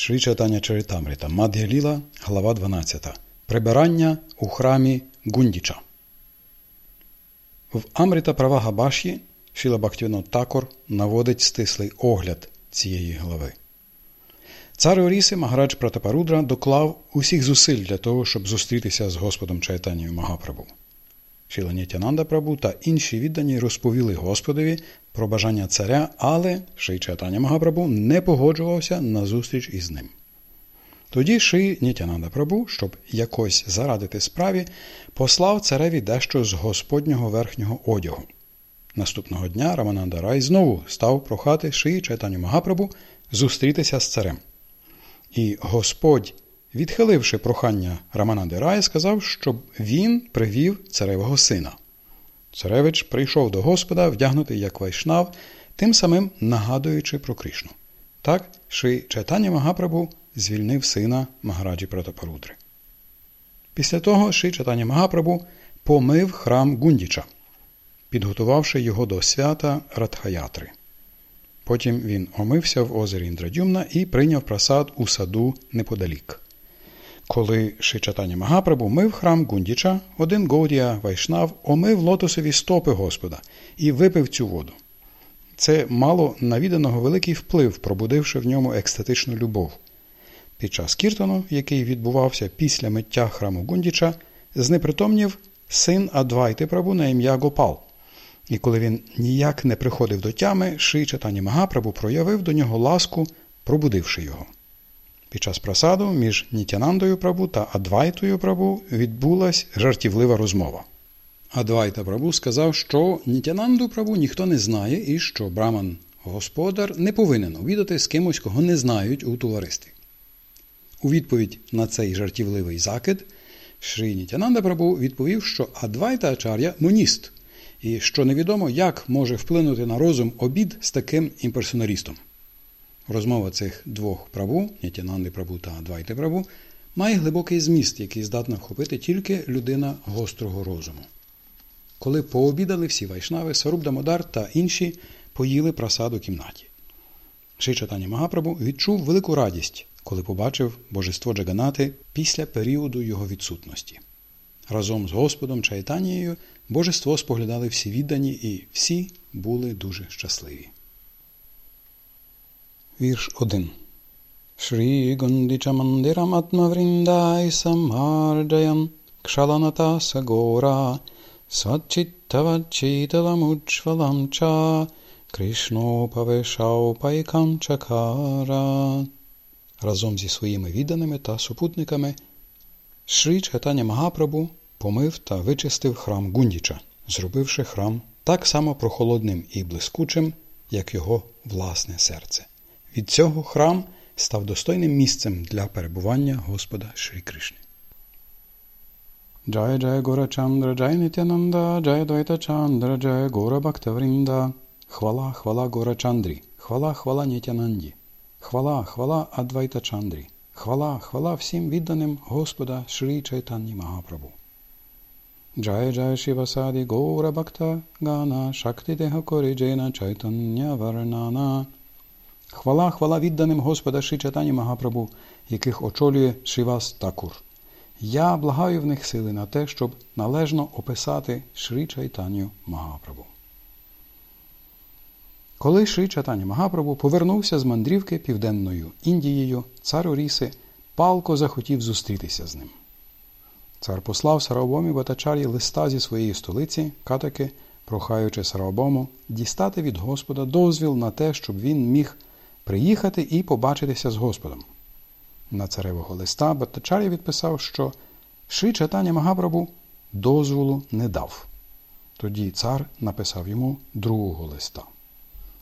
Шрі Чайтання Чаритамрита, Мад'яліла, глава 12. Прибирання у храмі Гундіча. В Амрита Правага Баші Шіла Бхактівінод Такор наводить стислий огляд цієї глави. Цар Оріси Магарадж Пратапарудра доклав усіх зусиль для того, щоб зустрітися з Господом Чайтанією Магапрабу. Шіла Нітянанда Прабу та інші віддані розповіли Господові про бажання царя, але Ший Чайтаня Магапрабу не погоджувався на зустріч із ним. Тоді Ши Нітянанда Прабу, щоб якось зарадити справі, послав цареві дещо з Господнього верхнього одягу. Наступного дня Рамананда Рай знову став прохати Ши Чайтаню Магапрабу зустрітися з царем. І Господь, відхиливши прохання Рамананди Рая, сказав, щоб він привів царевого сина. Царевич прийшов до Господа, вдягнутий як вайшнав, тим самим нагадуючи про Кришну. Так, Ши Чайтаня Магапрабу звільнив сина Магараджі Пратапарудри. Після того Ши Чайтаня Магапрабу помив храм Гундіча, підготувавши його до свята Радхаятри. Потім він омився в озері Індрадюмна і прийняв просад у саду неподалік. Коли Шичатані Магапрабу мив храм Гундіча, один Гоудія Вайшнав омив лотосові стопи Господа і випив цю воду. Це мало навіданого великий вплив, пробудивши в ньому екстатичну любов. Під час кіртону, який відбувався після миття храму Гундіча, знепритомнів син Адвайти Прабу на ім'я Гопал. І коли він ніяк не приходив до тями, Ши Чатані Магапрабу проявив до нього ласку, пробудивши його. Під час просаду між Нітянандою Прабу та Адвайтою Прабу відбулась жартівлива розмова. Адвайта Прабу сказав, що Нітянанду Прабу ніхто не знає і що Браман господар не повинен обідати з кимось, кого не знають у товаристві. У відповідь на цей жартівливий закид Шрі Нітянанда Прабу відповів, що Адвайта Ачар'я моніст, і що невідомо, як може вплинути на розум обід з таким імперсоналістом. Розмова цих двох праву, Нітянанди Прабу та Адвайти Прабу, має глибокий зміст, який здатна вхопити тільки людина гострого розуму. Коли пообідали всі вайшнави, Саруб Дамодар та інші поїли прасад у кімнаті. Шичатані Магапрабу відчув велику радість, коли побачив божество Джаганати після періоду його відсутності. Разом з Господом Чайтанією божество споглядали всі віддані, і всі були дуже щасливі. Вірш 1 Шрі Гундича Мандирам Атмавріндай Самарджаян Кшаланата Сагора Свачиттавачіталамучвалам ча Кришнопавешау пайкам чакара Разом зі своїми відданими та супутниками Шрі Чайтаня Магапрабу помив та вичистив храм Гундіча, зробивши храм так само прохолодним і блискучим, як його власне серце. Від цього храм став достойним місцем для перебування Господа Шрі Кришни. Джая Джая Гора Чандра, Джая Нитянанда, Джая Двайта Чандра, Джая Гора Бхактавринда. Хвала, хвала Гора Чандрі, хвала, хвала Нітянанді, хвала, хвала Адвайта Чандрі, хвала, хвала всім відданим Господа Шрі Чайтанні Магапрабу. Джая Джая Шивасаді Гора Бхакта Гана Шакти Деха Кориджена Чайтання Варнана. Хвала, хвала відданим Господа Шрі Чайтані Магапрабу, яких очолює Шивас Такур. Я благаю в них сили на те, щоб належно описати Шрі Чайтаню Магапрабу. Коли Шрі Чайтаня Магапрабу повернувся з мандрівки Південною Індією, цар Оріси палко захотів зустрітися з ним. Цар послав Сарабомі Батачарі листа зі своєї столиці, катаки, прохаючи Сарабому дістати від Господа дозвіл на те, щоб він міг приїхати і побачитися з Господом. На царевого листа Батачарі відписав, що Шрі Чайтаня Магапрабу дозволу не дав. Тоді цар написав йому другого листа.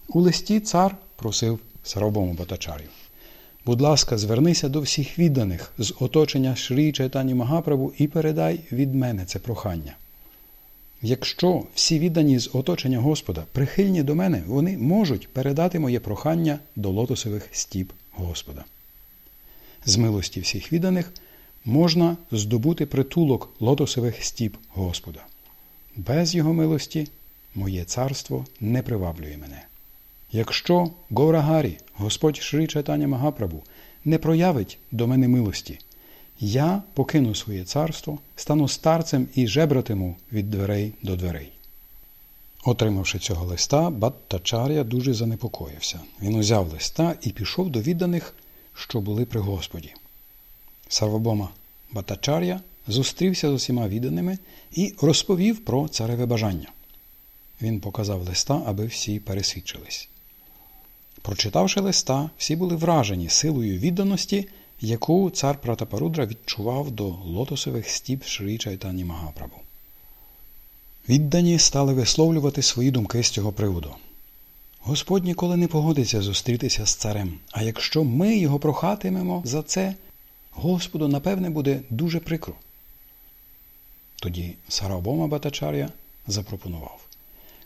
У листі цар просив Сарабому Батачарію. Будь ласка, звернися до всіх відданих з оточення Шрі Чайтані Магапрабу і передай від мене це прохання. Якщо всі віддані з оточення Господа прихильні до мене, вони можуть передати моє прохання до лотосових стіп Господа. З милості всіх відданих можна здобути притулок лотосових стіп Господа. Без його милості моє царство не приваблює мене. Якщо Говрагарі, Господь Шрі Чайтаня Магапрабу, не проявить до мене милості, я покину своє царство, стану старцем і жебратиму від дверей до дверей. Отримавши цього листа, Баттачар'я дуже занепокоївся. Він узяв листа і пішов до відданих, що були при Господі. Сарвабома Баттачар'я зустрівся з усіма відданими і розповів про цареве бажання. Він показав листа, аби всі пересвідчились. Прочитавши листа, всі були вражені силою відданості, яку цар Пратапарудра відчував до лотосових стіп Шрі Чайтані Магапрабу. Віддані стали висловлювати свої думки з цього приводу. Господь ніколи не погодиться зустрітися з царем, а якщо ми його прохатимемо за це, Господу, напевне, буде дуже прикро. Тоді Сарабома Батачар'я запропонував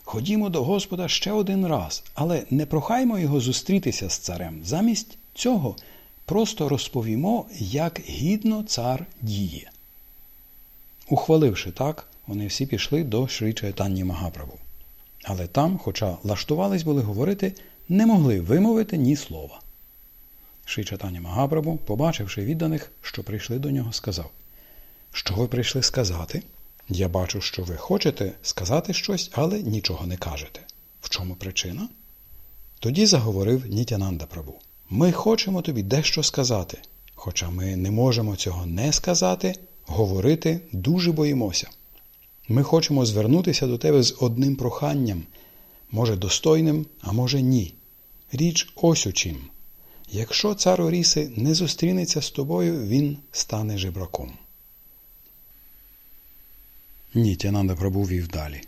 Ходімо до Господа ще один раз, але не прохаймо його зустрітися з царем. Замість цього просто розповімо, як гідно цар діє. Ухваливши так, вони всі пішли до Шрі Чайтанні Магаправу. Але там, хоча лаштувались були говорити, не могли вимовити ні слова. Шрі Чайтанні Магапрабу, побачивши відданих, що прийшли до нього, сказав Що ви прийшли сказати? Я бачу, що ви хочете сказати щось, але нічого не кажете. В чому причина? Тоді заговорив Нітянанда Прабу. Ми хочемо тобі дещо сказати, хоча ми не можемо цього не сказати, говорити дуже боїмося. Ми хочемо звернутися до тебе з одним проханням, може достойним, а може ні. Річ ось у чим. Якщо цар Оріси не зустрінеться з тобою, він стане жебраком. Нітянанда Прабу вів далі.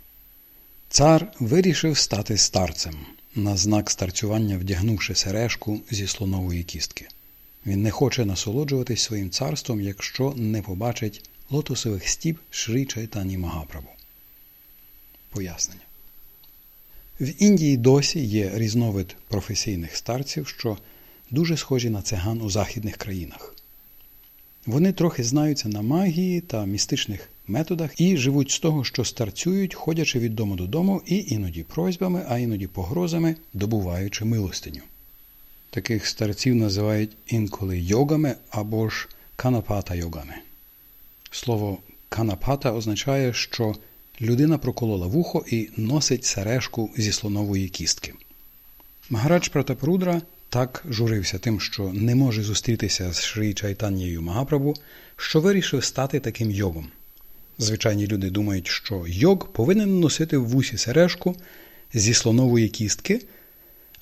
Цар вирішив стати старцем, на знак старцювання вдягнувши сережку зі слонової кістки. Він не хоче насолоджуватись своїм царством, якщо не побачить лотосових стіп Шрі Чайтані Магапрабу. Пояснення. В Індії досі є різновид професійних старців, що дуже схожі на циган у західних країнах. Вони трохи знаються на магії та містичних методах і живуть з того, що старцюють, ходячи від дому додому, і іноді просьбами, а іноді погрозами, добуваючи милостиню. Таких старців називають інколи йогами або ж канапата йогами. Слово канапата означає, що людина проколола вухо і носить сережку зі слонової кістки. Магарадж Пратапрудра так журився тим, що не може зустрітися з Шрі Чайтанєю Магапрабу, що вирішив стати таким йогом. Звичайні люди думають, що йог повинен носити в вусі сережку зі слонової кістки,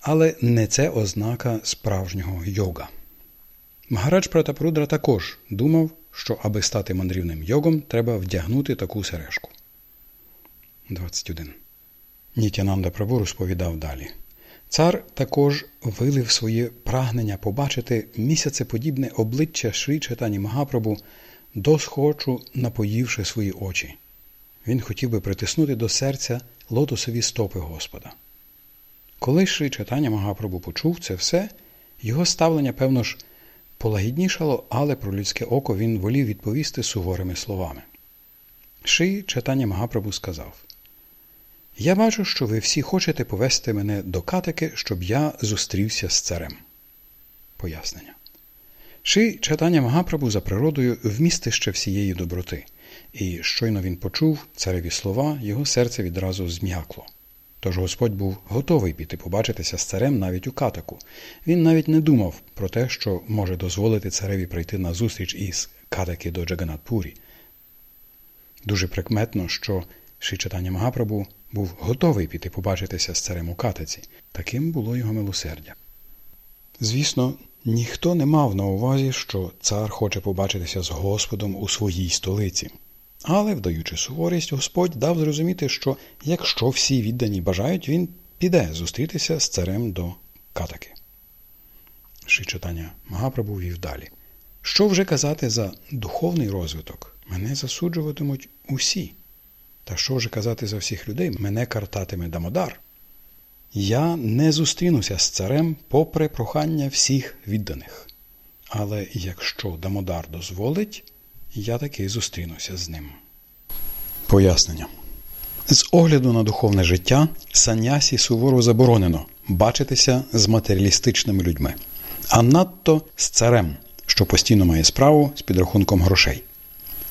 але не це ознака справжнього йога. Магарадж Пратапрудра також думав, що аби стати мандрівним йогом, треба вдягнути таку сережку. 21. Нітянанда Прабу розповідав далі. Цар також вилив своє прагнення побачити місяцеподібне обличчя Шрі Чайтані Магапрабу, досхочу напоївши свої очі. Він хотів би притиснути до серця лотосові стопи Господа. Коли Шрі Чайтаня Магапрабу почув це все, його ставлення, певно ж, полагіднішало, але про людське око він волів відповісти суворими словами. Ши читання Магапрабу сказав Я бачу, що ви всі хочете повести мене до катики, щоб я зустрівся з царем. Пояснення. Ши читання Магапрабу за природою вмістище всієї доброти, і щойно він почув цареві слова, його серце відразу зм'якло. Тож Господь був готовий піти побачитися з царем навіть у катаку. Він навіть не думав про те, що може дозволити цареві прийти на зустріч із катаки до Джаганатпурі. Дуже прикметно, що Шичатання Магапрабу був готовий піти побачитися з царем у катаці. Таким було його милосердя. Звісно, ніхто не мав на увазі, що цар хоче побачитися з Господом у своїй столиці. Але, вдаючи суворість, Господь дав зрозуміти, що якщо всі віддані бажають, він піде зустрітися з царем до катаки. Шичатання Магапрабу вів далі. Що вже казати за духовний розвиток? Мене засуджуватимуть усі. Та що вже казати за всіх людей? Мене картатиме Дамодар. Я не зустрінуся з царем попри прохання всіх відданих. Але якщо Дамодар дозволить, я таки зустрінуся з ним. Пояснення. З огляду на духовне життя санясі суворо заборонено бачитися з матеріалістичними людьми, а надто з царем, що постійно має справу з підрахунком грошей.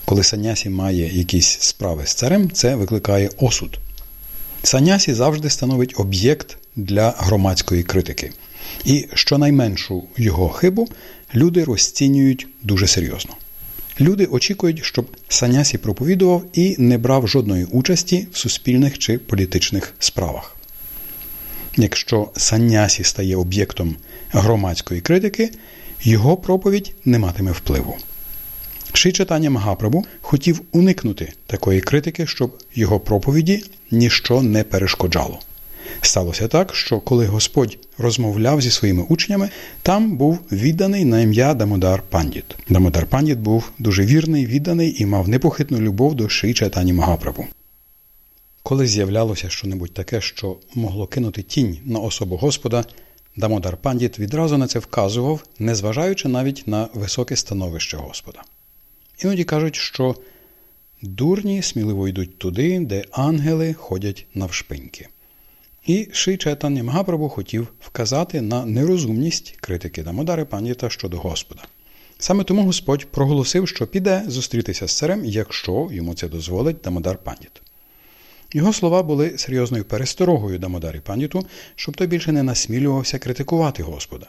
Коли санясі має якісь справи з царем, це викликає осуд. Санясі завжди становить об'єкт для громадської критики. І щонайменшу його хибу люди розцінюють дуже серйозно. Люди очікують, щоб Санясі проповідував і не брав жодної участі в суспільних чи політичних справах. Якщо Санясі стає об'єктом громадської критики, його проповідь не матиме впливу. Ши читання Магапрабу хотів уникнути такої критики, щоб його проповіді ніщо не перешкоджало. Сталося так, що коли Господь розмовляв зі своїми учнями, там був відданий на ім'я Дамодар Пандіт. Дамодар Пандіт був дуже вірний, відданий і мав непохитну любов до Ши Чайтані Магаправу. Коли з'являлося щонебудь таке, що могло кинути тінь на особу Господа, Дамодар Пандіт відразу на це вказував, незважаючи навіть на високе становище Господа. Іноді кажуть, що дурні сміливо йдуть туди, де ангели ходять навшпиньки. І Ши Четання Магапрабу хотів вказати на нерозумність критики Дамодари Пандіта щодо Господа. Саме тому Господь проголосив, що піде зустрітися з царем, якщо йому це дозволить Дамодар Пандіт. Його слова були серйозною пересторогою Дамодарі Пандіту, щоб той більше не насмілювався критикувати Господа.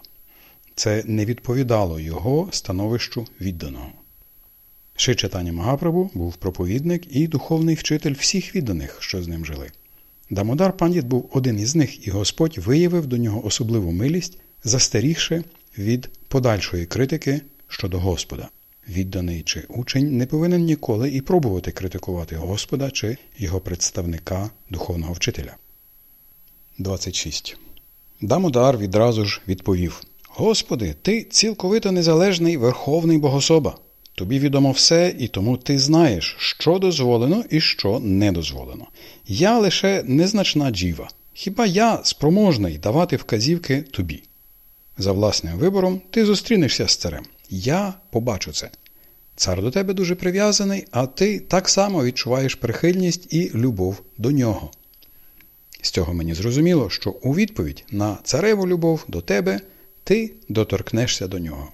Це не відповідало його становищу відданого. Ши Читання Магапрабу був проповідник і духовний вчитель всіх відданих, що з ним жили. Дамодар Пандіт був один із них, і Господь виявив до нього особливу милість, застерігши від подальшої критики щодо Господа. Відданий чи учень не повинен ніколи і пробувати критикувати Господа чи його представника духовного вчителя. 26. Дамодар відразу ж відповів Господи, ти цілковито незалежний Верховний Богособа. Тобі відомо все, і тому ти знаєш, що дозволено і що не дозволено. Я лише незначна джіва. Хіба я спроможний давати вказівки тобі? За власним вибором ти зустрінешся з царем. Я побачу це. Цар до тебе дуже прив'язаний, а ти так само відчуваєш прихильність і любов до нього. З цього мені зрозуміло, що у відповідь на цареву любов до тебе ти доторкнешся до нього.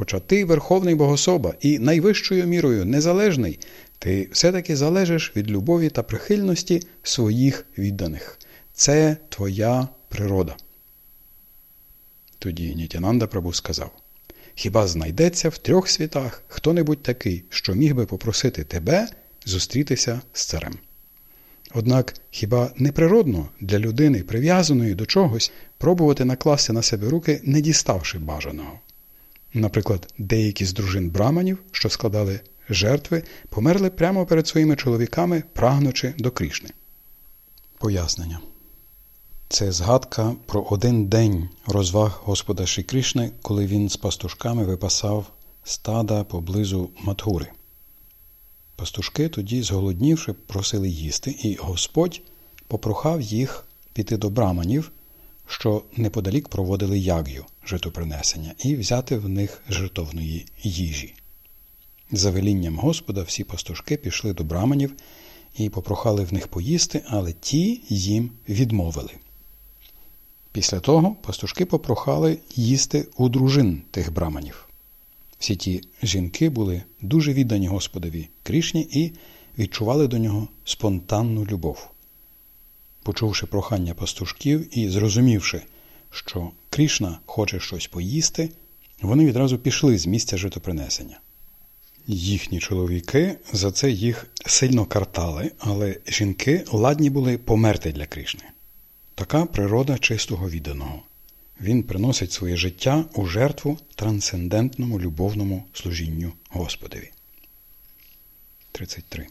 Хоча ти Верховний Богособа і найвищою мірою незалежний, ти все-таки залежиш від любові та прихильності своїх відданих. Це твоя природа. Тоді Нітянанда Прабу сказав Хіба знайдеться в трьох світах хто-небудь такий, що міг би попросити тебе зустрітися з царем? Однак хіба неприродно для людини, прив'язаної до чогось, пробувати накласти на себе руки, не діставши бажаного? Наприклад, деякі з дружин браманів, що складали жертви, померли прямо перед своїми чоловіками, прагнучи до Крішни. Пояснення. Це згадка про один день розваг Господа Ші Кришни, коли він з пастушками випасав стада поблизу Матхури. Пастушки тоді, зголоднівши, просили їсти, і Господь попрохав їх піти до браманів, що неподалік проводили яг'ю житопринесення, і взяти в них жертовної їжі. За велінням Господа всі пастушки пішли до браманів і попрохали в них поїсти, але ті їм відмовили. Після того пастушки попрохали їсти у дружин тих браманів. Всі ті жінки були дуже віддані Господові Крішні і відчували до нього спонтанну любов. Почувши прохання пастушків і зрозумівши, що Крішна хоче щось поїсти, вони відразу пішли з місця житопринесення. Їхні чоловіки за це їх сильно картали, але жінки ладні були померти для Крішни. Така природа чистого відданого. Він приносить своє життя у жертву трансцендентному любовному служінню Господові. 33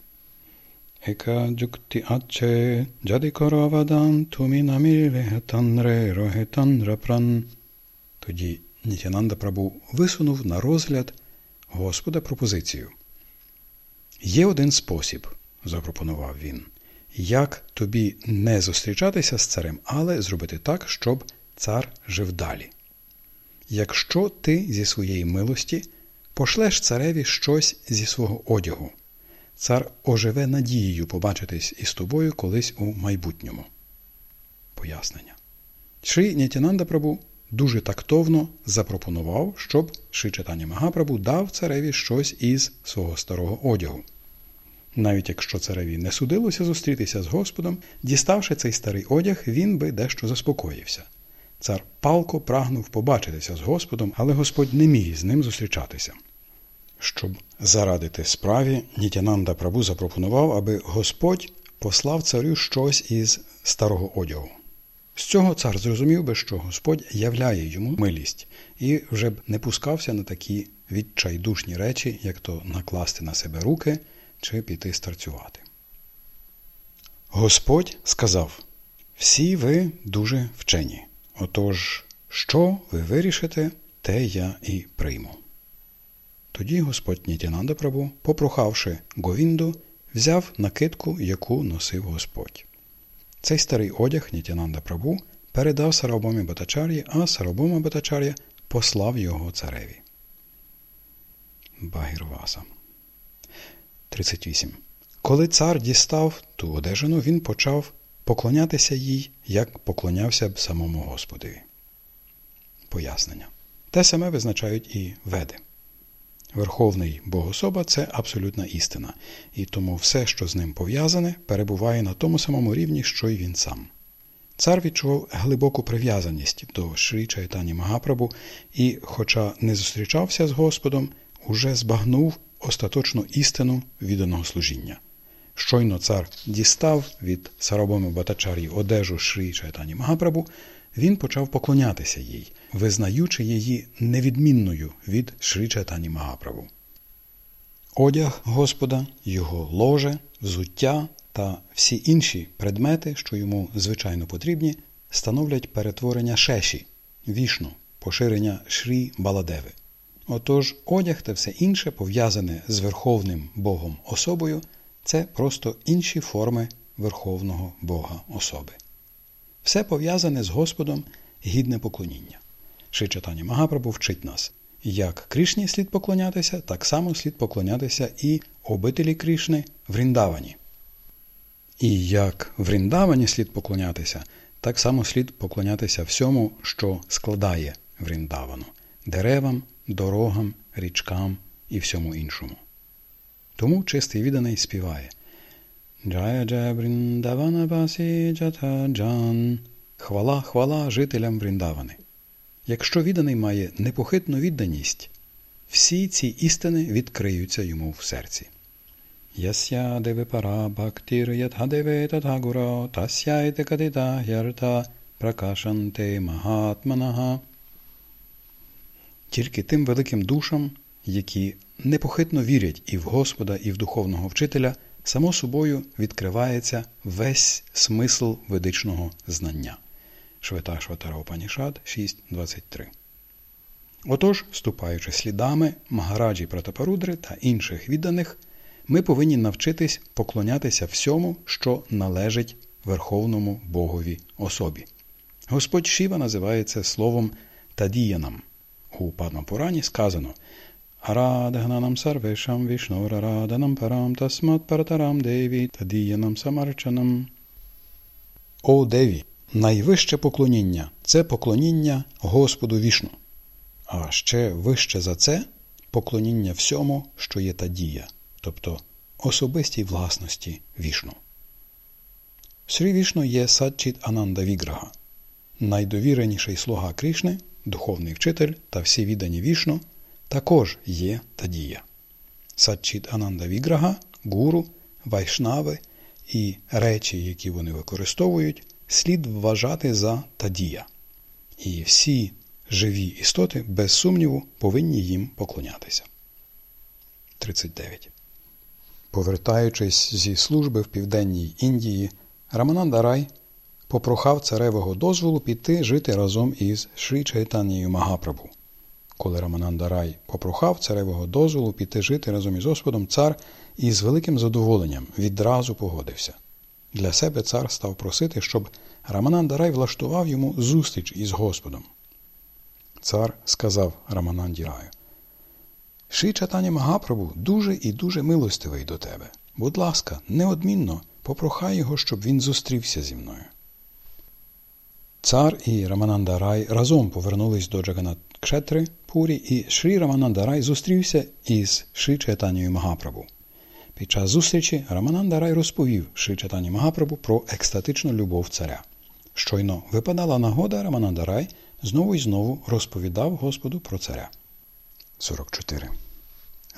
Джади коровадан тумі наміле танре рогетан рапран. Тоді Нітянанда Прабу висунув на розгляд Господа пропозицію. Є один спосіб, запропонував він, як тобі не зустрічатися з царем, але зробити так, щоб цар жив далі. Якщо ти зі своєї милості пошлеш цареві щось зі свого одягу, цар оживе надією побачитись із тобою колись у майбутньому. Пояснення. Шрі Нітянанда Прабу дуже тактовно запропонував, щоб Ши Читання Магапрабу дав цареві щось із свого старого одягу. Навіть якщо цареві не судилося зустрітися з Господом, діставши цей старий одяг, він би дещо заспокоївся. Цар палко прагнув побачитися з Господом, але Господь не міг з ним зустрічатися. Щоб зарадити справі, Нітянанда Прабу запропонував, аби Господь послав царю щось із старого одягу. З цього цар зрозумів би, що Господь являє йому милість і вже б не пускався на такі відчайдушні речі, як то накласти на себе руки чи піти старцювати. Господь сказав всі ви дуже вчені. Отож, що ви вирішите, те я і прийму. Тоді Господь Нітянанда Прабу, попрохавши Говінду, взяв накидку, яку носив Господь. Цей старий одяг Нітянанда Прабу передав Сарабомі Батачар'ї, а Сарабома Батачар'я послав його цареві. Багірваса 38. Коли цар дістав ту одежину, він почав поклонятися їй, як поклонявся б самому Господові. Пояснення. Те саме визначають і веди. Верховний Богособа це абсолютна істина, і тому все, що з ним пов'язане, перебуває на тому самому рівні, що й він сам. Цар відчував глибоку прив'язаність до Шрі Чайтані Магапрабу і, хоча не зустрічався з Господом, уже збагнув остаточну істину відданого служіння. Щойно цар дістав від Сарабоми Батачарі одежу Шрі Чайтані Магапрабу, він почав поклонятися їй, визнаючи її невідмінною від Шрі Чайтані Магаправу. Одяг Господа, його ложе, взуття та всі інші предмети, що йому звичайно потрібні, становлять перетворення шеші, вішну, поширення Шрі Баладеви. Отож, одяг та все інше, пов'язане з Верховним Богом особою, це просто інші форми Верховного Бога особи. Все пов'язане з Господом гідне поклоніння. Шичатані Магапрабу вчить нас, як Кришні слід поклонятися, так само слід поклонятися і обителі Кришни в Ріндавані. І як в Ріндавані слід поклонятися, так само слід поклонятися всьому, що складає Вріндавану деревам, дорогам, річкам і всьому іншому. Тому чистий відданий співає Джая Джая Джата Джан. Хвала, хвала жителям Вріндавани. Якщо відданий має непохитну відданість, всі ці істини відкриються йому в серці. Ясya деви пара бхактир ятхадеве татагура тасяйте кадита гярта пракашанте магатманага. Тільки тим великим душам, які непохитно вірять і в Господа, і в духовного вчителя, само собою відкривається весь смисл ведичного знання. Швета Шватара Опанішад 6.23. Отож, ступаючи слідами Магараджі Пратапарудри та інших відданих, ми повинні навчитись поклонятися всьому, що належить Верховному Богові особі. Господь Шіва називається словом Тадіянам. У Падмапурані сказано Арадгананам сарвешам вішнорараданам парам тасмат паратарам деві тадіянам самарчанам. О Деві! Найвище поклоніння це поклоніння Господу вішну. А ще вище за це поклоніння всьому, що є та дія, тобто особистій власності вішну. Срі Вішну є Садчіт Ананда Віграга, найдовіреніший слуга Крішни, духовний вчитель та всі віддані вішну, також є тадія. Садчіт Ананда Віграга, гуру, вайшнави і речі, які вони використовують, слід вважати за тадія. І всі живі істоти, без сумніву, повинні їм поклонятися. 39. Повертаючись зі служби в Південній Індії, Рамананда Рай попрохав царевого дозволу піти жити разом із Шрі Чайтанією Магапрабу. Коли Рамананда Рай попрохав царевого дозволу піти жити разом із Господом, цар із великим задоволенням відразу погодився. Для себе цар став просити, щоб Рамананда Рай влаштував йому зустріч із Господом. Цар сказав Рамананді Раю, Ши Чатані Магапрабу дуже і дуже милостивий до тебе. Будь ласка, неодмінно попрохай його, щоб він зустрівся зі мною. Цар і Рамананда Рай разом повернулись до Джаганат Кшетри Пурі, і Шрі Рамананда Рай зустрівся із Шрі Чайтанією Магапрабу. Під час зустрічі Рамананда Рай розповів Шрі Чайтані Магапрабу про екстатичну любов царя. Щойно випадала нагода, Рамананда Рай знову і знову розповідав Господу про царя. 44.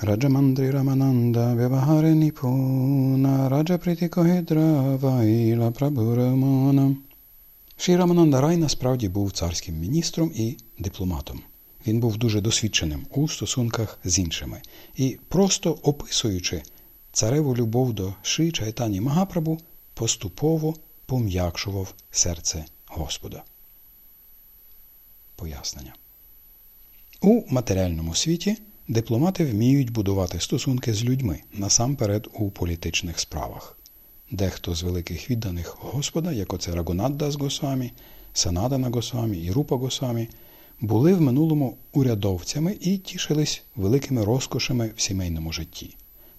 Раджамандрі Рамананда Вявагари Ніпуна Раджа Притікогідра Вайла Прабурамана Шрі Рамананда Рай насправді був царським міністром і дипломатом. Він був дуже досвідченим у стосунках з іншими і, просто описуючи цареву любов до Ши Чайтані Магапрабу, поступово пом'якшував серце Господа. Пояснення. У матеріальному світі дипломати вміють будувати стосунки з людьми насамперед у політичних справах. Дехто з великих відданих Господа, як оце Рагунадда з Госвамі, Санадана Госвамі і Рупа Госвамі, були в минулому урядовцями і тішились великими розкошами в сімейному житті.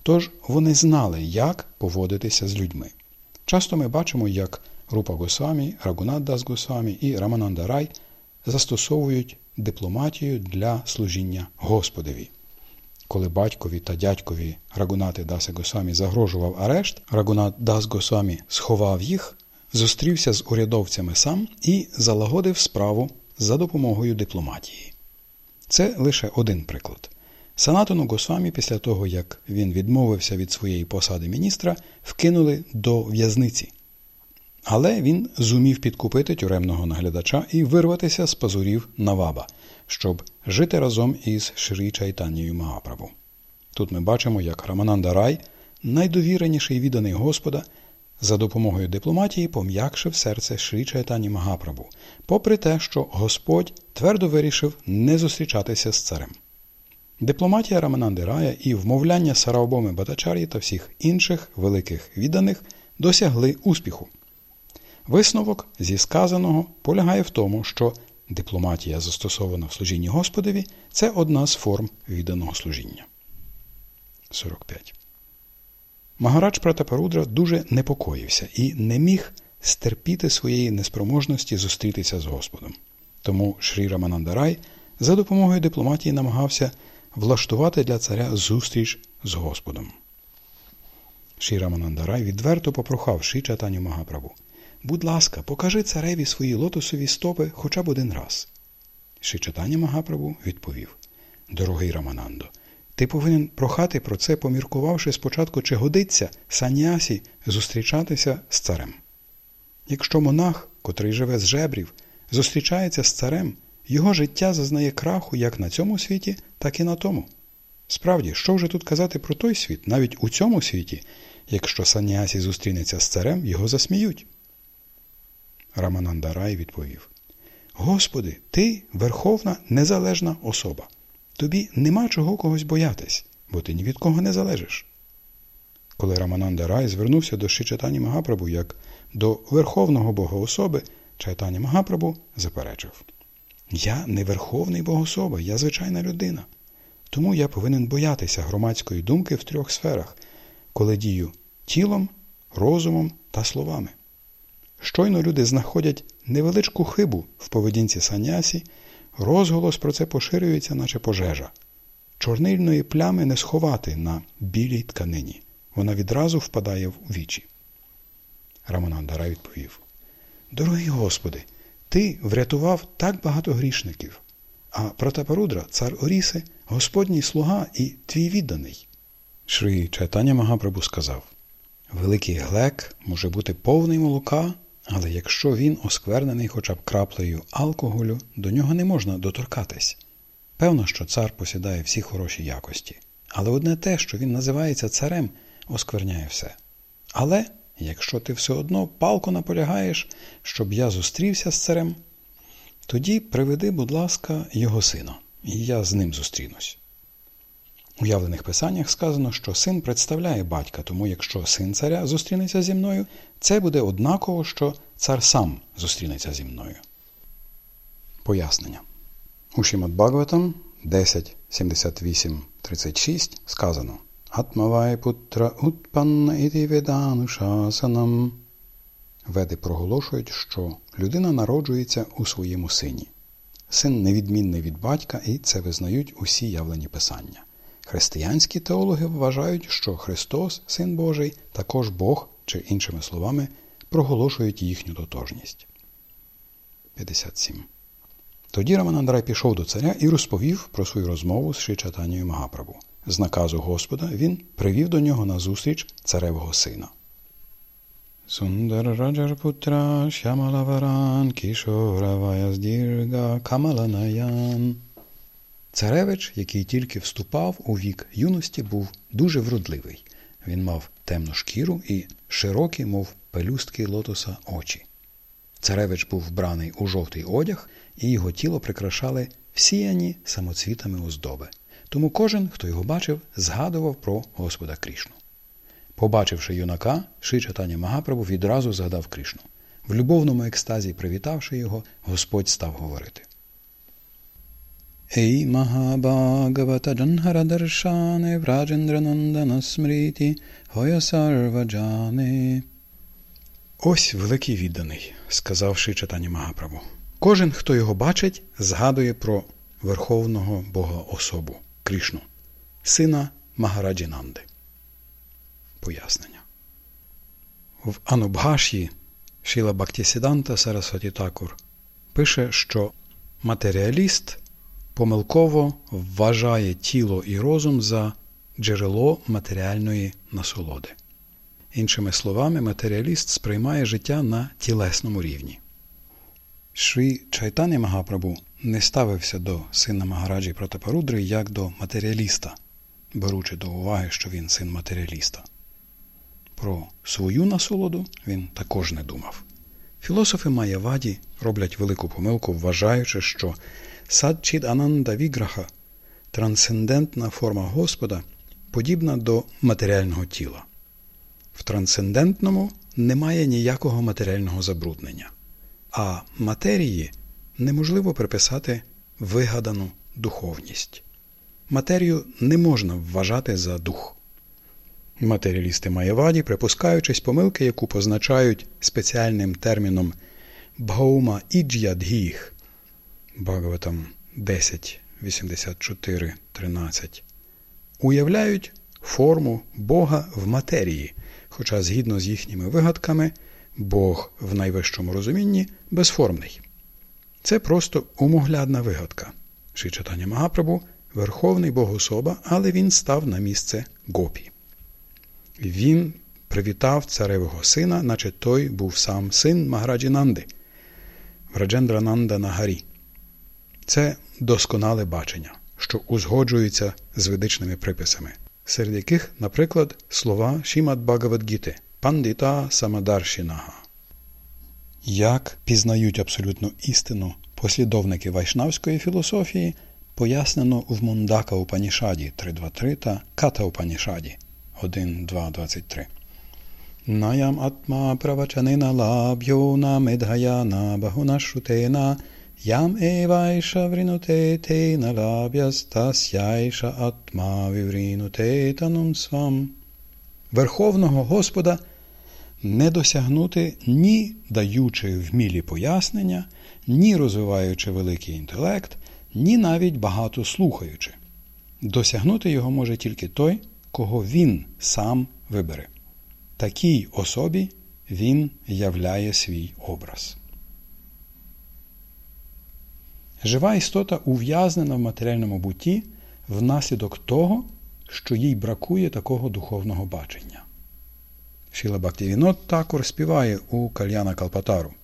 Тож вони знали, як поводитися з людьми. Часто ми бачимо, як Рупа Госвамі, Рагунаддас Госвамі і Рамананда Рай застосовують дипломатію для служіння Господові. Коли батькові та дядькові Рагунати Даси Госвамі загрожував арешт, Рагунат Дас Госвамі сховав їх, зустрівся з урядовцями сам і залагодив справу за допомогою дипломатії. Це лише один приклад. Санатону Госвамі, після того, як він відмовився від своєї посади міністра, вкинули до в'язниці. Але він зумів підкупити тюремного наглядача і вирватися з пазурів Наваба, щоб жити разом із Шрі Чайтанією Магапрабу. Тут ми бачимо, як Рамананда Рай, найдовіреніший відданий Господа, за допомогою дипломатії пом'якшив серце Шрі Чайтані Магапрабу, попри те, що Господь твердо вирішив не зустрічатися з царем. Дипломатія Рамананди Рая і вмовляння Сараобоми Батачарі та всіх інших великих відданих досягли успіху. Висновок зі сказаного полягає в тому, що дипломатія, застосована в служінні Господові, це одна з форм відданого служіння. 45. Магарадж Пратапарудра дуже непокоївся і не міг стерпіти своєї неспроможності зустрітися з Господом. Тому Шрі Раманандарай за допомогою дипломатії намагався влаштувати для царя зустріч з Господом. Шрі Раманандарай відверто попрохав Шрі Чатаню Магапрабу Будь ласка, покажи цареві свої лотосові стопи хоча б один раз. Шрі Чатаня Магапрабу відповів Дорогий Раманандо, ти повинен прохати про це, поміркувавши спочатку, чи годиться санясі зустрічатися з царем. Якщо монах, котрий живе з жебрів, зустрічається з царем, його життя зазнає краху як на цьому світі, так і на тому. Справді, що вже тут казати про той світ, навіть у цьому світі, якщо санясі зустрінеться з царем, його засміють. Раманандарай відповів Господи, ти верховна незалежна особа. Тобі нема чого когось боятись, бо ти ні від кого не залежиш. Коли Рамананда Рай звернувся до Шичатані Магапрабу як до верховного богоособи, Чайтані Магапрабу заперечив Я не верховний богособа, я звичайна людина. Тому я повинен боятися громадської думки в трьох сферах, коли дію тілом, розумом та словами. Щойно люди знаходять невеличку хибу в поведінці санясі, розголос про це поширюється, наче пожежа. Чорнильної плями не сховати на білій тканині. Вона відразу впадає в вічі. Раманандара відповів Дорогий Господи, ти врятував так багато грішників, а Пратапарудра, цар Оріси, Господній слуга і твій відданий. Шрі Чайтаня Магапрабу сказав Великий глек може бути повний молока, але якщо він осквернений хоча б краплею алкоголю, до нього не можна доторкатись. Певно, що цар посідає всі хороші якості, але одне те, що він називається царем, оскверняє все. Але якщо ти все одно палко наполягаєш, щоб я зустрівся з царем, тоді приведи, будь ласка, його сина, і я з ним зустрінусь. У явлених писаннях сказано, що син представляє батька, тому якщо син царя зустрінеться зі мною, це буде однаково, що цар сам зустрінеться зі мною. Пояснення. У Шімат Бхагаватам 10.78.36 сказано Атмавай путра утпанна іти веданушасанам. Веди проголошують, що людина народжується у своєму сині. Син невідмінний від батька, і це визнають усі явлені писання. Християнські теологи вважають, що Христос, Син Божий, також Бог, чи іншими словами, проголошують їхню тотожність. 57. Тоді Раманандрай пішов до царя і розповів про свою розмову з Шичатанією Магапрабу. З наказу Господа він привів до нього на зустріч царевого сина. Сундар Раджарпутра Шямалаваран Кішора Ваяздірга Камаланаян. Царевич, який тільки вступав у вік юності, був дуже вродливий. Він мав темну шкіру і широкі, мов пелюстки лотоса, очі. Царевич був вбраний у жовтий одяг, і його тіло прикрашали всіяні самоцвітами оздоби. Тому кожен, хто його бачив, згадував про Господа Крішну. Побачивши юнака, Ши Чатані Магапрабу відразу згадав Крішну. В любовному екстазі, привітавши його, Господь став говорити. Ей Магабагавата Джанхара Даршане Враджендранандана Смріті Гоясарваджани. Ось великий відданий, сказав Ши Чатані Магапрабу. Кожен, хто його бачить, згадує про Верховного Бога особу Крішну, сина Магараджінанди. Пояснення. В Анубгаші Шіла Бактісіданта Сарасваті Такур пише, що матеріаліст помилково вважає тіло і розум за джерело матеріальної насолоди. Іншими словами, матеріаліст сприймає життя на тілесному рівні. Шрі Чайтані Магапрабу не ставився до сина Магараджі Протапарудри як до матеріаліста, беручи до уваги, що він син матеріаліста. Про свою насолоду він також не думав. Філософи Майяваді роблять велику помилку, вважаючи, що садчід Ананда Віграха, трансцендентна форма Господа, подібна до матеріального тіла. В трансцендентному немає ніякого матеріального забруднення, а матерії неможливо приписати вигадану духовність. Матерію не можна вважати за дух. Матеріалісти Маєваді, припускаючись помилки, яку позначають спеціальним терміном Бхаума Іджядгіх Бхагаватам 10, 84, 13, уявляють форму Бога в матерії, хоча, згідно з їхніми вигадками, Бог в найвищому розумінні безформний. Це просто умоглядна вигадка. Шичатання Магапрабу верховний Богособа, але він став на місце гопі. Він привітав царевого сина, наче той був сам син Маграджі Нанди, Враджендра Нанда на гарі. Це досконале бачення, що узгоджується з ведичними приписами, серед яких, наприклад, слова Шімад Багавадгіти Пандіта Самадаршінага. Як пізнають абсолютну істину послідовники вайшнавської філософії, пояснено в Мундака Упанішаді 3.2.3 та Ката Упанішаді 1.2.23. Наям атма правачанина лабьона медгаяна багуна шутена ям евайша врінуте тейна лаб'ястасяйша атма віврінуте танум свам. Верховного Господа не досягнути ні даючи вмілі пояснення, ні розвиваючи великий інтелект, ні навіть багато слухаючи. Досягнути його може тільки той, кого він сам вибере. Такій особі він являє свій образ. Жива істота ув'язнена в матеріальному бутті внаслідок того, що їй бракує такого духовного бачення. Шіла Бактівінот також співає у Кальяна Калпатару.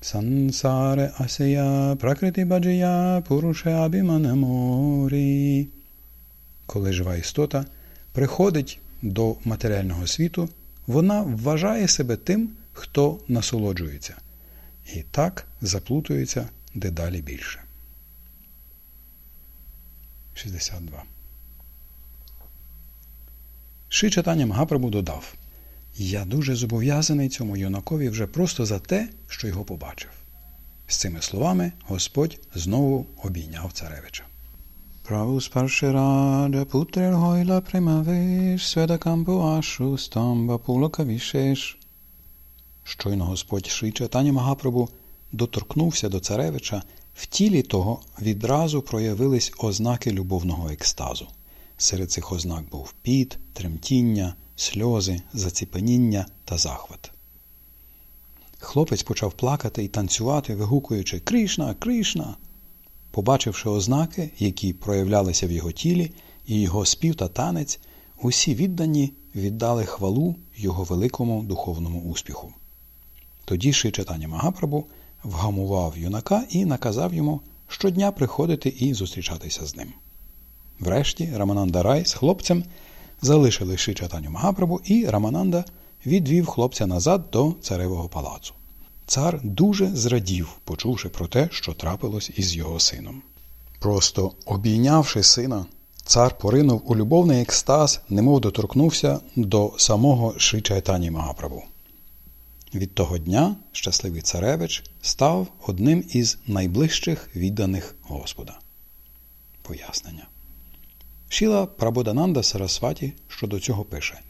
Сансаре асея пракрити баджія пуруше абіманеморі. Коли жива істота приходить до матеріального світу, вона вважає себе тим, хто насолоджується. І так заплутується дедалі більше. 62. Ши читання Магапрабу додав Я дуже зобов'язаний цьому юнакові вже просто за те, що його побачив. З цими словами Господь знову обійняв царевича. Спаршерада путрер гойла примавиш, сведа кампу ашу стамба пулока вішеш. Щойно Господь Ши Чайтані Магапрабу доторкнувся до царевича, в тілі того відразу проявились ознаки любовного екстазу. Серед цих ознак був піт, тремтіння, сльози, заціпеніння та захват. Хлопець почав плакати і танцювати, вигукуючи Кришна, Кришна. Побачивши ознаки, які проявлялися в його тілі, і його спів та танець, усі віддані віддали хвалу його великому духовному успіху. Тоді Шичатані Магапрабу вгамував юнака і наказав йому щодня приходити і зустрічатися з ним. Врешті Рамананда Рай з хлопцем залишили Шичатаню Магапрабу, і Рамананда відвів хлопця назад до царевого палацу. Цар дуже зрадів, почувши про те, що трапилось із його сином. Просто обійнявши сина, цар поринув у любовний екстаз, немов доторкнувся до самого Шичайтані Магапрабу. Від того дня щасливий царевич став одним із найближчих відданих Господа. Пояснення. Шіла Прабодананда Сарасваті щодо цього пише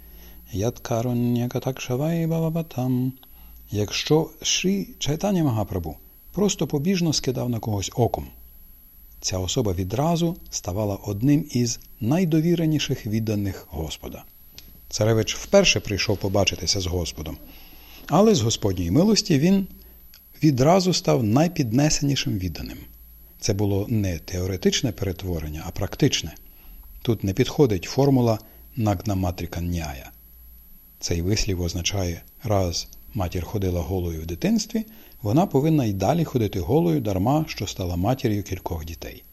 Якщо Ши Чайтаня Магапрабу просто побіжно скидав на когось оком, ця особа відразу ставала одним із найдовіреніших відданих Господа. Царевич вперше прийшов побачитися з Господом, але з Господньої милості він відразу став найпіднесенішим відданим. Це було не теоретичне перетворення, а практичне. Тут не підходить формула нагнаматриканняя. Цей вислів означає, раз матір ходила голою в дитинстві, вона повинна й далі ходити голою дарма, що стала матір'ю кількох дітей.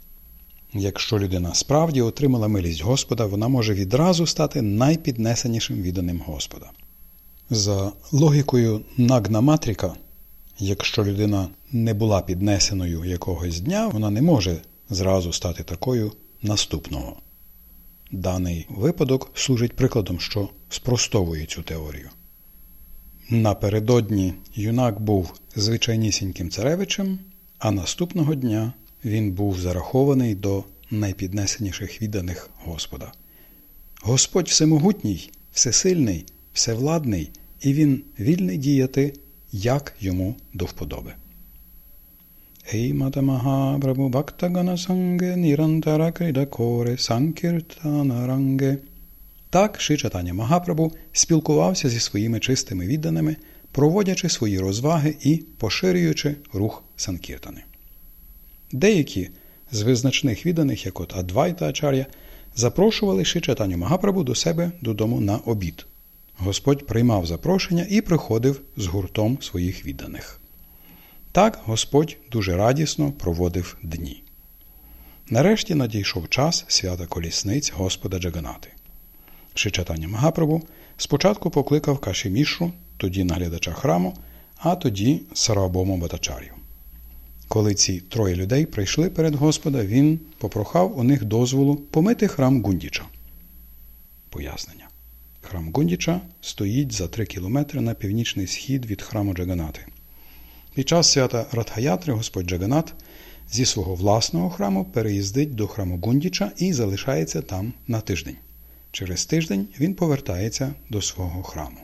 Якщо людина справді отримала милість Господа, вона може відразу стати найпіднесенішим відданим Господа. За логікою Нагнаматріка, якщо людина не була піднесеною якогось дня, вона не може зразу стати такою наступного. Даний випадок служить прикладом, що спростовує цю теорію. Напередодні юнак був звичайнісіньким царевичем, а наступного дня він був зарахований до найпіднесеніших відданих Господа. Господь всемогутній, всесильний, всевладний, і він вільний діяти, як йому до вподоби. Прабу Бхактагана Санге Нірантара Кридакоре Санкіртана Ранге так Шичатаня Магапрабу спілкувався зі своїми чистими відданими, проводячи свої розваги і поширюючи рух Санкіртани. Деякі з визначних відданих, як от Адвайта Ачар'я, запрошували Шичатаню Магапрабу до себе додому на обід. Господь приймав запрошення і приходив з гуртом своїх відданих. Так Господь дуже радісно проводив дні. Нарешті надійшов час свята колісниць Господа Джаганати. Шичатання Магапрабу спочатку покликав Кашімішу, тоді наглядача храму, а тоді Сарабому Батачар'ю. Коли ці троє людей прийшли перед Господа, він попрохав у них дозволу помити храм Гундіча. Пояснення. Храм Гундіча стоїть за три кілометри на північний схід від храму Джаганати. Під час свята Радхаятри Господь Джаганат зі свого власного храму переїздить до храму Гундіча і залишається там на тиждень. Через тиждень він повертається до свого храму.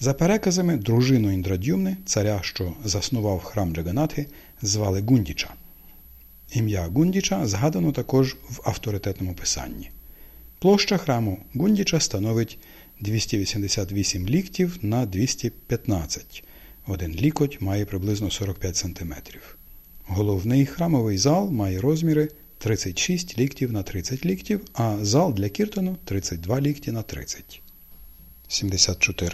За переказами, дружину Індрадюмни, царя, що заснував храм Джаганатхи, звали Гундіча. Ім'я Гундіча згадано також в авторитетному писанні. Площа храму Гундіча становить 288 ліктів на 215. Один лікоть має приблизно 45 см. Головний храмовий зал має розміри 36 ліктів на 30 ліктів, а зал для кіртону 32 лікті на 30. 74.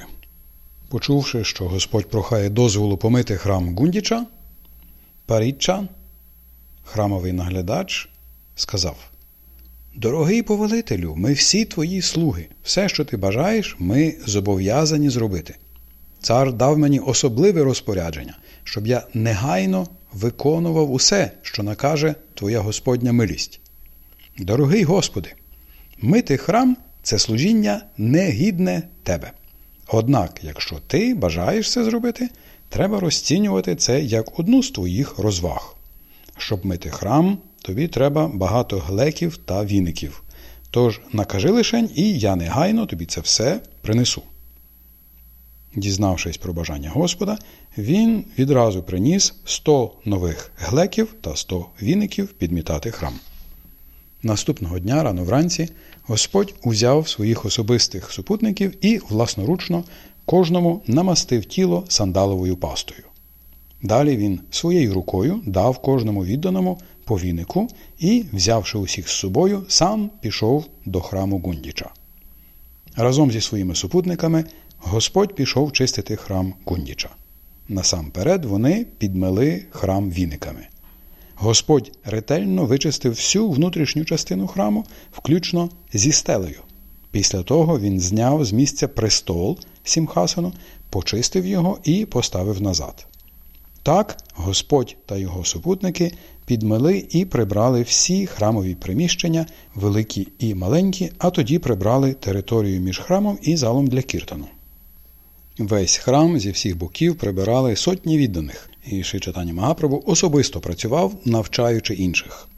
Почувши, що Господь прохає дозволу помити храм Гундіча, Парічча, храмовий наглядач, сказав: Дорогий повелителю, ми всі твої слуги. Все, що ти бажаєш, ми зобов'язані зробити. Цар дав мені особливе розпорядження, щоб я негайно виконував усе, що накаже Твоя Господня милість. Дорогий Господи, мити храм це служіння негідне Тебе. Однак, якщо ти бажаєш це зробити, треба розцінювати це як одну з твоїх розваг. Щоб мити храм, тобі треба багато глеків та віників. Тож накажи лишень, і я негайно тобі це все принесу. Дізнавшись про бажання Господа, він відразу приніс сто нових глеків та сто віників підмітати храм. Наступного дня, рано вранці, Господь узяв своїх особистих супутників і власноручно кожному намастив тіло сандаловою пастою. Далі він своєю рукою дав кожному відданому по вінику і, взявши усіх з собою, сам пішов до храму Гундіча. Разом зі своїми супутниками Господь пішов чистити храм Гундіча. Насамперед вони підмели храм віниками. Господь ретельно вичистив всю внутрішню частину храму, включно зі стелею. Після того він зняв з місця престол Сімхасану, почистив його і поставив назад. Так Господь та його супутники підмели і прибрали всі храмові приміщення, великі і маленькі, а тоді прибрали територію між храмом і залом для кіртану. Весь храм зі всіх боків прибирали сотні відданих, і Шичатані Магапрабу особисто працював, навчаючи інших.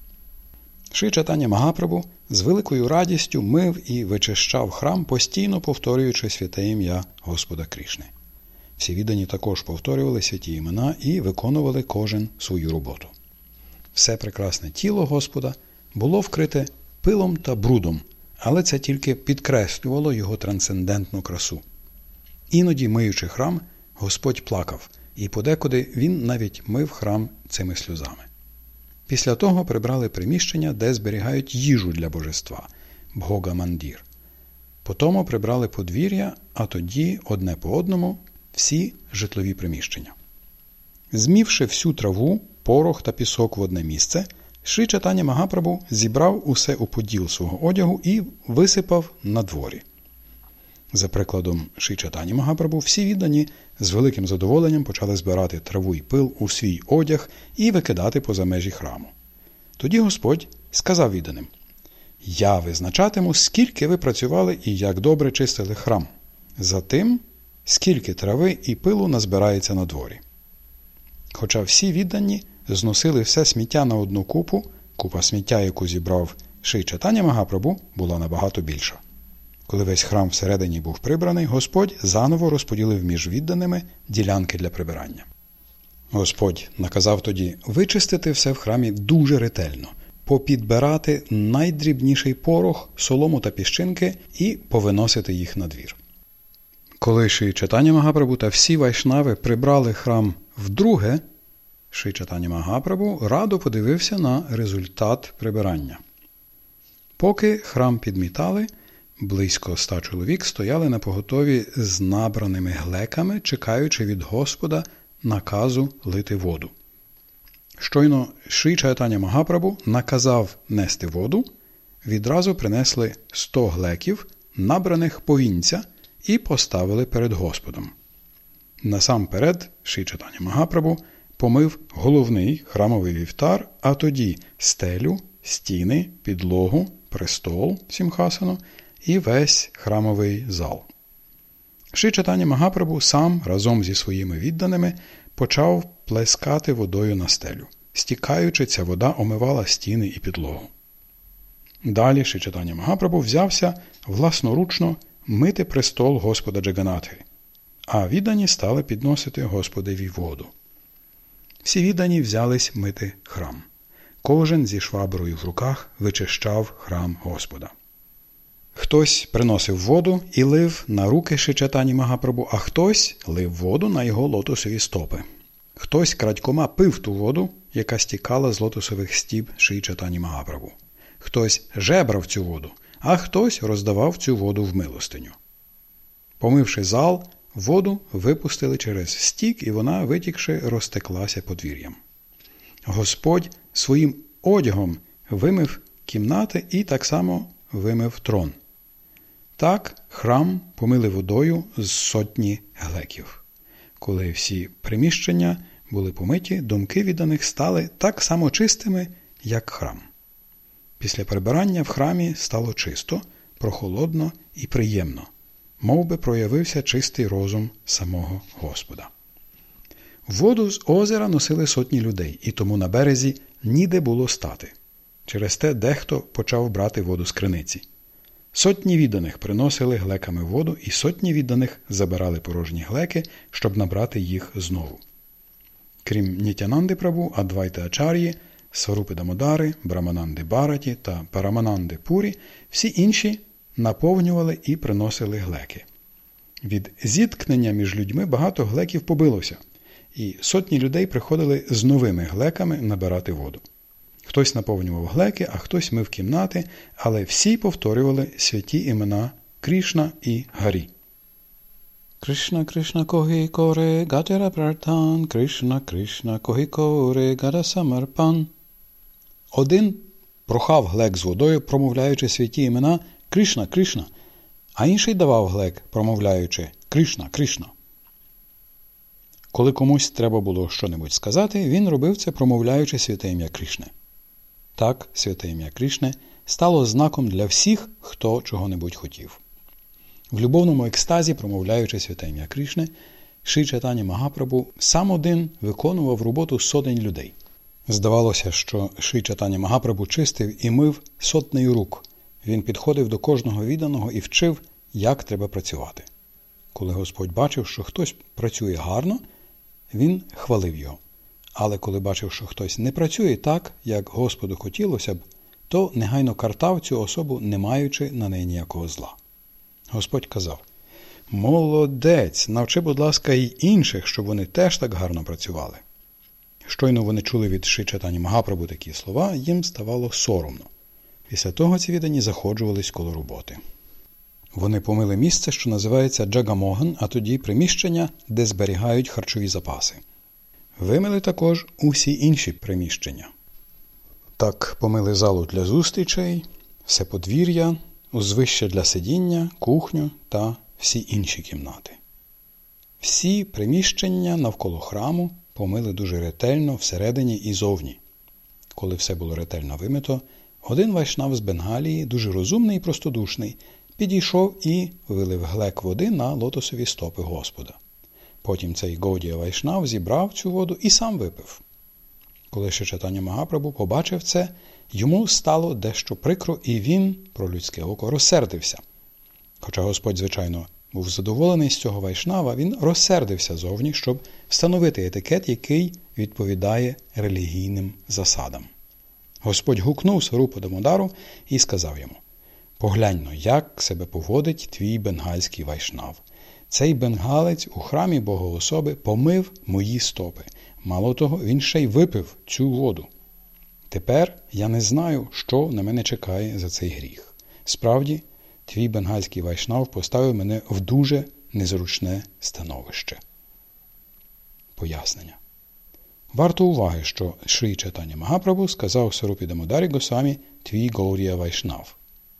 Шичатані Магапрабу з великою радістю мив і вичищав храм, постійно повторюючи святе ім'я Господа Крішни. Всі віддані також повторювали святі імена і виконували кожен свою роботу. Все прекрасне тіло Господа було вкрите пилом та брудом, але це тільки підкреслювало його трансцендентну красу. Іноді, миючи храм, Господь плакав, і подекуди він навіть мив храм цими сльозами. Після того прибрали приміщення, де зберігають їжу для божества Бога Мандір. Потому прибрали подвір'я, а тоді одне по одному всі житлові приміщення. Змівши всю траву, порох та пісок в одне місце, Чатаня Магапрабу зібрав усе у поділ свого одягу і висипав на дворі. За прикладом Ши Чатані Магапрабу, всі віддані з великим задоволенням почали збирати траву й пил у свій одяг і викидати поза межі храму. Тоді Господь сказав відданим Я визначатиму, скільки ви працювали і як добре чистили храм. За тим скільки трави і пилу назбирається на дворі. Хоча всі віддані зносили все сміття на одну купу, купа сміття, яку зібрав Ший Чатаня Магапрабу, була набагато більша. Коли весь храм всередині був прибраний, Господь заново розподілив між відданими ділянки для прибирання. Господь наказав тоді вичистити все в храмі дуже ретельно, попідбирати найдрібніший порох, солому та піщинки і повиносити їх на двір. Коли Ши Чатані Магапрабу та всі вайшнави прибрали храм вдруге, Ши Чатані Магапрабу радо подивився на результат прибирання. Поки храм підмітали, близько ста чоловік стояли на поготові з набраними глеками, чекаючи від Господа наказу лити воду. Щойно Ши Чайтаня Магапрабу наказав нести воду, відразу принесли сто глеків, набраних повінця і поставили перед Господом. Насамперед, Шичатані Магапрабу помив головний храмовий вівтар, а тоді стелю, стіни, підлогу, престол Сімхасану і весь храмовий зал. Шичатані Магапрабу сам разом зі своїми відданими почав плескати водою на стелю. Стікаючи, ця вода омивала стіни і підлогу. Далі Шичатані Магапрабу взявся власноручно мити престол Господа Джаганатхи, а віддані стали підносити Господеві воду. Всі віддані взялись мити храм. Кожен зі шваброю в руках вичищав храм Господа. Хтось приносив воду і лив на руки Шичатані Магапрабу, а хтось лив воду на його лотосові стопи. Хтось крадькома пив ту воду, яка стікала з лотосових стіп Шрі Чайтан'ї Магапрабгу. Хтось жебрав цю воду, а хтось роздавав цю воду в милостиню. Помивши зал, воду випустили через стік, і вона, витікши, розтеклася подвір'ям. Господь своїм одягом вимив кімнати і так само вимив трон. Так храм помили водою з сотні глеків. Коли всі приміщення були помиті, думки відданих стали так само чистими, як храм. Після прибирання в храмі стало чисто, прохолодно і приємно, мов би проявився чистий розум самого Господа. Воду з озера носили сотні людей, і тому на березі ніде було стати. Через те дехто почав брати воду з криниці. Сотні відданих приносили глеками воду, і сотні відданих забирали порожні глеки, щоб набрати їх знову. Крім Нітянанди Прабу, Адвайта Ачар'ї, Сварупи Дамодари, Брамананди Бараті та Парамананди Пурі, всі інші наповнювали і приносили глеки. Від зіткнення між людьми багато глеків побилося, і сотні людей приходили з новими глеками набирати воду. Хтось наповнював глеки, а хтось мив кімнати, але всі повторювали святі імена Крішна і Гарі. Кришна Кришна Когі Коре Гатера Прартан, Кришна Кришна Когі Коре Гада Самарпан. Один прохав глек з водою, промовляючи святі імена Кришна Кришна, а інший давав глек, промовляючи Кришна Кришна. Коли комусь треба було щонебудь сказати, він робив це, промовляючи святе ім'я Кришне. Так, святе ім'я Кришне стало знаком для всіх, хто чого-небудь хотів. В любовному екстазі, промовляючи святе ім'я Кришне, Ши Чайтані Магапрабу сам один виконував роботу сотень людей. Здавалося, що Ши Чайтані Магапрабу чистив і мив сотнею рук. Він підходив до кожного відданого і вчив, як треба працювати. Коли Господь бачив, що хтось працює гарно, він хвалив його. Але коли бачив, що хтось не працює так, як Господу хотілося б, то негайно картав цю особу, не маючи на неї ніякого зла. Господь казав Молодець, навчи, будь ласка, й інших, щоб вони теж так гарно працювали. Щойно вони чули від Шичатані Магапрабу такі слова, їм ставало соромно. Після того ці віддані заходжувались коло роботи. Вони помили місце, що називається Джагамоган, а тоді приміщення, де зберігають харчові запаси. Вимили також усі інші приміщення. Так помили залу для зустрічей, все подвір'я, узвище для сидіння, кухню та всі інші кімнати. Всі приміщення навколо храму помили дуже ретельно всередині і зовні. Коли все було ретельно вимито, один вайшнав з Бенгалії, дуже розумний і простодушний, підійшов і вилив глек води на лотосові стопи Господа. Потім цей Годія Вайшнав зібрав цю воду і сам випив. Коли ще читання Магапрабу побачив це, йому стало дещо прикро, і він про людське око розсердився. Хоча Господь, звичайно, був задоволений з цього вайшнава, він розсердився зовні, щоб встановити етикет, який відповідає релігійним засадам. Господь гукнув Сарупу Дамодару і сказав йому Поглянь но, як себе поводить твій бенгальський вайшнав. Цей бенгалець у храмі Богоособи помив мої стопи. Мало того, він ще й випив цю воду. Тепер я не знаю, що на мене чекає за цей гріх. Справді, твій бенгальський вайшнав поставив мене в дуже незручне становище. Пояснення. Варто уваги, що Шрі Чайтаня Магапрабу сказав Сарупі Дамодарі Госамі твій Гаурія Вайшнав.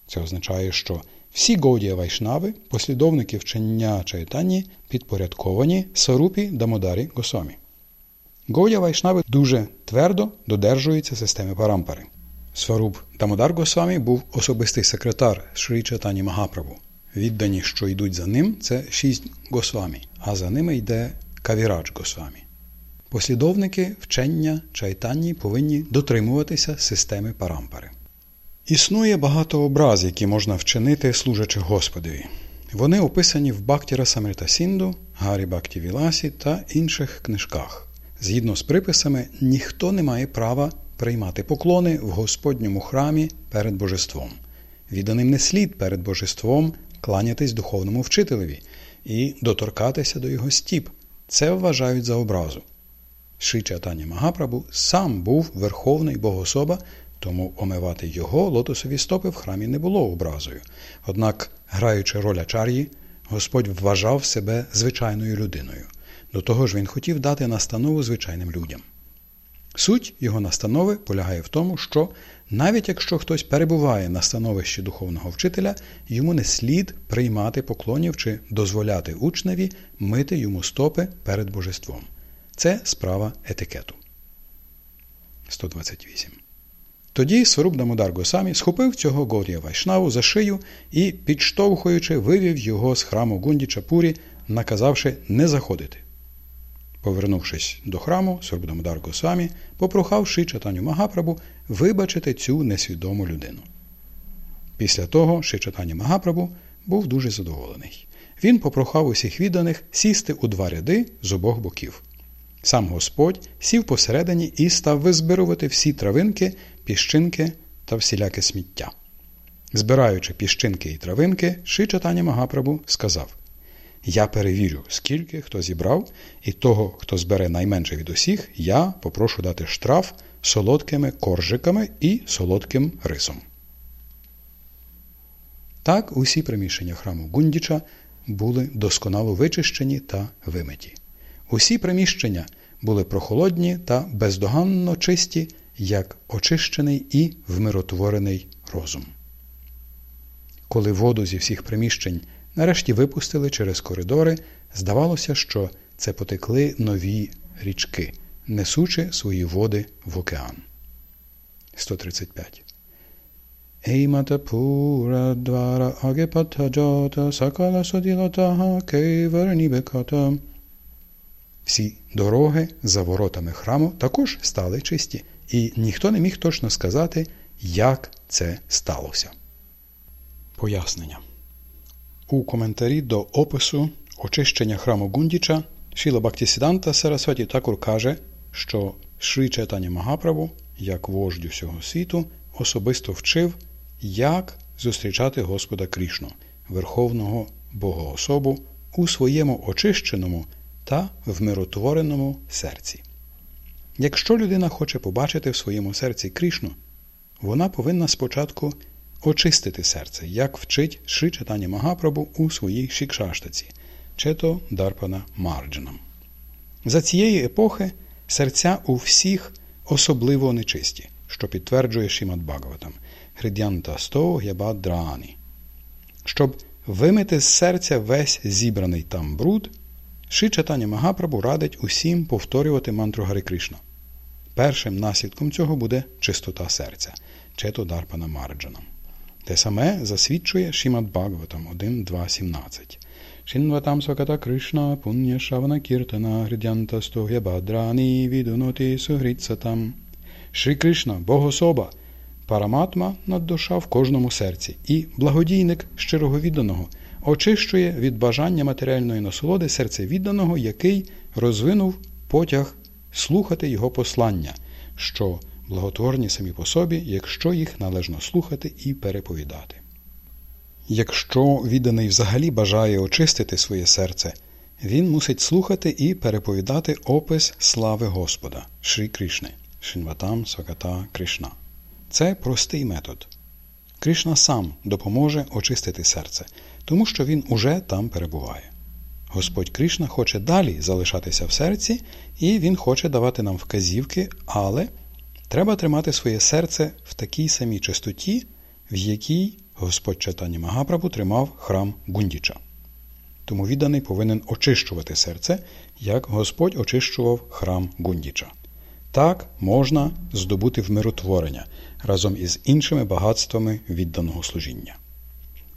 Це означає, що всі Гаудія Вайшнави, послідовники вчення Чайтані, підпорядковані Сарупі Дамодарі Госамі. Гаудія Вайшнави дуже твердо додержуються системи парампари. Сваруб Дамодар Госамі був особистий секретар Шрі Чайтані Магапрабу. Віддані, що йдуть за ним, це шість Госвамі, а за ними йде Кавірадж Госвамі. Послідовники вчення чайтанні повинні дотримуватися системи парампари. Існує багато образ, які можна вчинити, служачи Господові. Вони описані в Бактіра Самрита Сінду, Гарі Бакті Віласі та інших книжках. Згідно з приписами, ніхто не має права приймати поклони в Господньому храмі перед божеством. Відданим не слід перед божеством кланятись духовному вчителеві і доторкатися до його стіп. Це вважають за образу. Ши Чатані Магапрабу сам був верховний богособа, тому омивати його лотосові стопи в храмі не було образою. Однак, граючи роль ачар'ї, Господь вважав себе звичайною людиною. До того ж, він хотів дати настанову звичайним людям. Суть його настанови полягає в тому, що навіть якщо хтось перебуває на становищі духовного вчителя, йому не слід приймати поклонів чи дозволяти учневі мити йому стопи перед божеством. Це справа етикету. 128. Тоді Сваруб Дамодар Госамі схопив цього Горія Вайшнаву за шию і, підштовхуючи, вивів його з храму Гунді Чапурі, наказавши не заходити. Повернувшись до храму, Сваруб Дамодар Госамі попрохав Ши Чатаню Магапрабу вибачити цю несвідому людину. Після того Шичатані Магапрабу був дуже задоволений. Він попрохав усіх відданих сісти у два ряди з обох боків. Сам Господь сів посередині і став визбирувати всі травинки, піщинки та всіляке сміття. Збираючи піщинки і травинки, Шичатані Магапрабу сказав Я перевірю, скільки хто зібрав, і того, хто збере найменше від усіх, я попрошу дати штраф солодкими коржиками і солодким рисом. Так усі приміщення храму Гундіча були досконало вичищені та вимиті. Усі приміщення були прохолодні та бездоганно чисті, як очищений і вмиротворений розум. Коли воду зі всіх приміщень нарешті випустили через коридори, здавалося, що це потекли нові річки, несучи свої води в океан. 135 Eimata pura двара агепата джата сакала соділатага кейварнібеката. Всі дороги за воротами храму також стали чисті, і ніхто не міг точно сказати, як це сталося. Пояснення. У коментарі до опису очищення храму Гундіча Шіла Бактісіданта Сарасваті Такур каже, що Шрі Четані Магаправу, як вождь усього світу, особисто вчив як зустрічати Господа Крішну, Верховного Богоособу, у своєму очищеному та вмиротвореному серці. Якщо людина хоче побачити в своєму серці Крішну, вона повинна спочатку очистити серце, як вчить Шри Читання Магапрабу у своїй шікшаштаці, чето Дарпана Марджанам. За цієї епохи серця у всіх особливо нечисті, що підтверджує Шімат Бхагаватам – Хридянта сто гябадрані. Щоб вимити з серця весь зібраний там бруд, Ши Чатаня Магапрабу радить усім повторювати мантру Гари Кришна. Першим наслідком цього буде чистота серця, Дарпана Марджана. Те саме засвідчує Шімад Бхагаватам 1.2.17. Шинватам Сваката Кришна Пуння Шавана Кіртана Гридянта Стогя Бадрані Відуноті Сугрітсатам. Шрі Кришна, Богособа – Параматма над душа в кожному серці, і благодійник щирого відданого очищує від бажання матеріальної насолоди серце відданого, який розвинув потяг слухати його послання, що благотворні самі по собі, якщо їх належно слухати і переповідати. Якщо відданий взагалі бажає очистити своє серце, він мусить слухати і переповідати опис слави Господа Шрі Кришни, Шинватам Саката Кришна. Це простий метод. Кришна сам допоможе очистити серце, тому що він уже там перебуває. Господь Кришна хоче далі залишатися в серці, і Він хоче давати нам вказівки, але треба тримати своє серце в такій самій чистоті, в якій Господь Чатані Магапрабу тримав храм Гундіча. Тому відданий повинен очищувати серце, як Господь очищував храм Гундіча. Так можна здобути вмиротворення разом із іншими багатствами відданого служіння.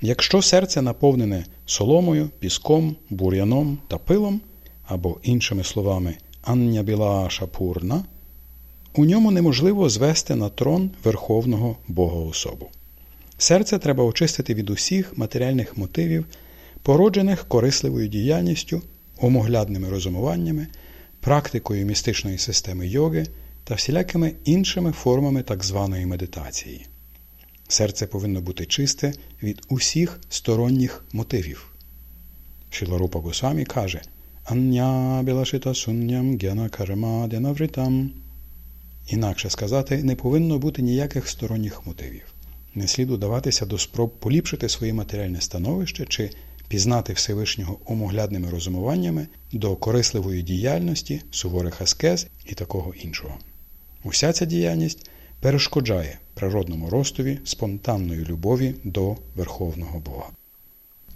Якщо серце наповнене соломою, піском, бур'яном та пилом, або, іншими словами, Ання Біла Шапурна, у ньому неможливо звести на трон Верховного Богоособу. Серце треба очистити від усіх матеріальних мотивів, породжених корисливою діяльністю, омоглядними розумуваннями практикою містичної системи йоги та всілякими іншими формами так званої медитації. Серце повинно бути чисте від усіх сторонніх мотивів. Шіларупа Госамі каже Ання білашита сунням гяна карма дянавритам. Інакше сказати, не повинно бути ніяких сторонніх мотивів. Не слід удаватися до спроб поліпшити своє матеріальне становище чи пізнати Всевишнього омоглядними розумуваннями до корисливої діяльності, суворих аскез і такого іншого. Уся ця діяльність перешкоджає природному ростові спонтанної любові до Верховного Бога.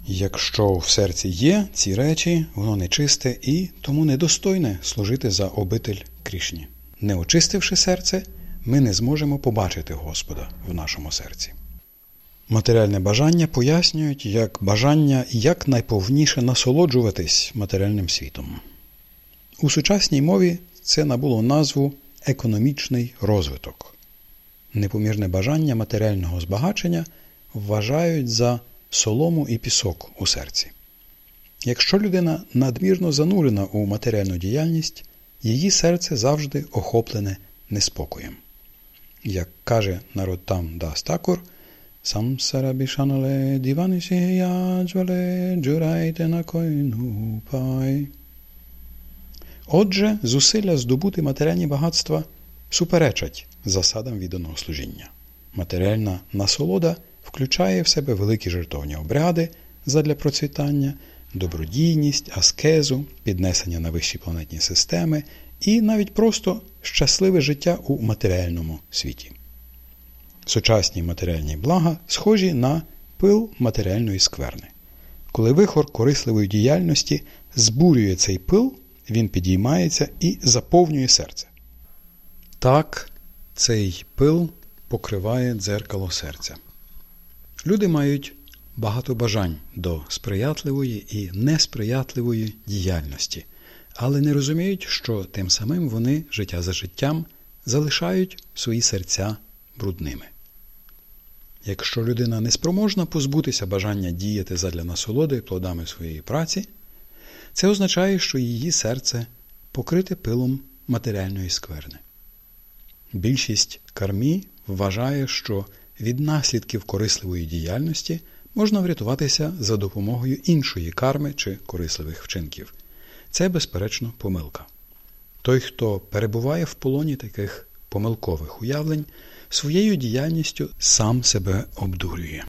Якщо в серці є ці речі, воно нечисте і тому недостойне служити за обитель Крішні. Не очистивши серце, ми не зможемо побачити Господа в нашому серці. Матеріальне бажання пояснюють як бажання якнайповніше насолоджуватись матеріальним світом. У сучасній мові це набуло назву економічний розвиток. Непомірне бажання матеріального збагачення вважають за солому і пісок у серці. Якщо людина надмірно занурена у матеріальну діяльність, її серце завжди охоплене неспокоєм. Як каже народ там Дастакур, Самсарабішанале диванісіяджвале джурайте на койну пай. Отже, зусилля здобути матеріальні багатства суперечать засадам відданого служіння. Матеріальна насолода включає в себе великі жертовні обряди задля процвітання, добродійність, аскезу, піднесення на вищі планетні системи і навіть просто щасливе життя у матеріальному світі. Сучасні матеріальні блага схожі на пил матеріальної скверни. Коли вихор корисливої діяльності збурює цей пил, він підіймається і заповнює серце. Так, цей пил покриває дзеркало серця. Люди мають багато бажань до сприятливої і несприятливої діяльності, але не розуміють, що тим самим вони життя за життям залишають свої серця брудними. Якщо людина не спроможна позбутися бажання діяти задля насолоди плодами своєї праці, це означає, що її серце покрите пилом матеріальної скверни. Більшість кармі вважає, що від наслідків корисливої діяльності можна врятуватися за допомогою іншої карми чи корисливих вчинків. Це, безперечно, помилка. Той, хто перебуває в полоні таких помилкових уявлень, своєю діяльністю сам себе обдурює.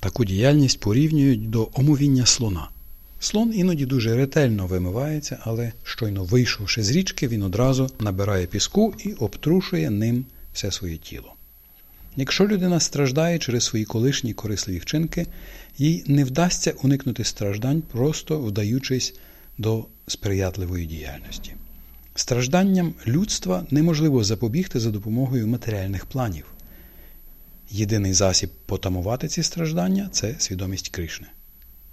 Таку діяльність порівнюють до омовіння слона. Слон іноді дуже ретельно вимивається, але щойно вийшовши з річки, він одразу набирає піску і обтрушує ним все своє тіло. Якщо людина страждає через свої колишні корисливі вчинки, їй не вдасться уникнути страждань, просто вдаючись до сприятливої діяльності. Стражданням людства неможливо запобігти за допомогою матеріальних планів. Єдиний засіб потамувати ці страждання це свідомість Кришни.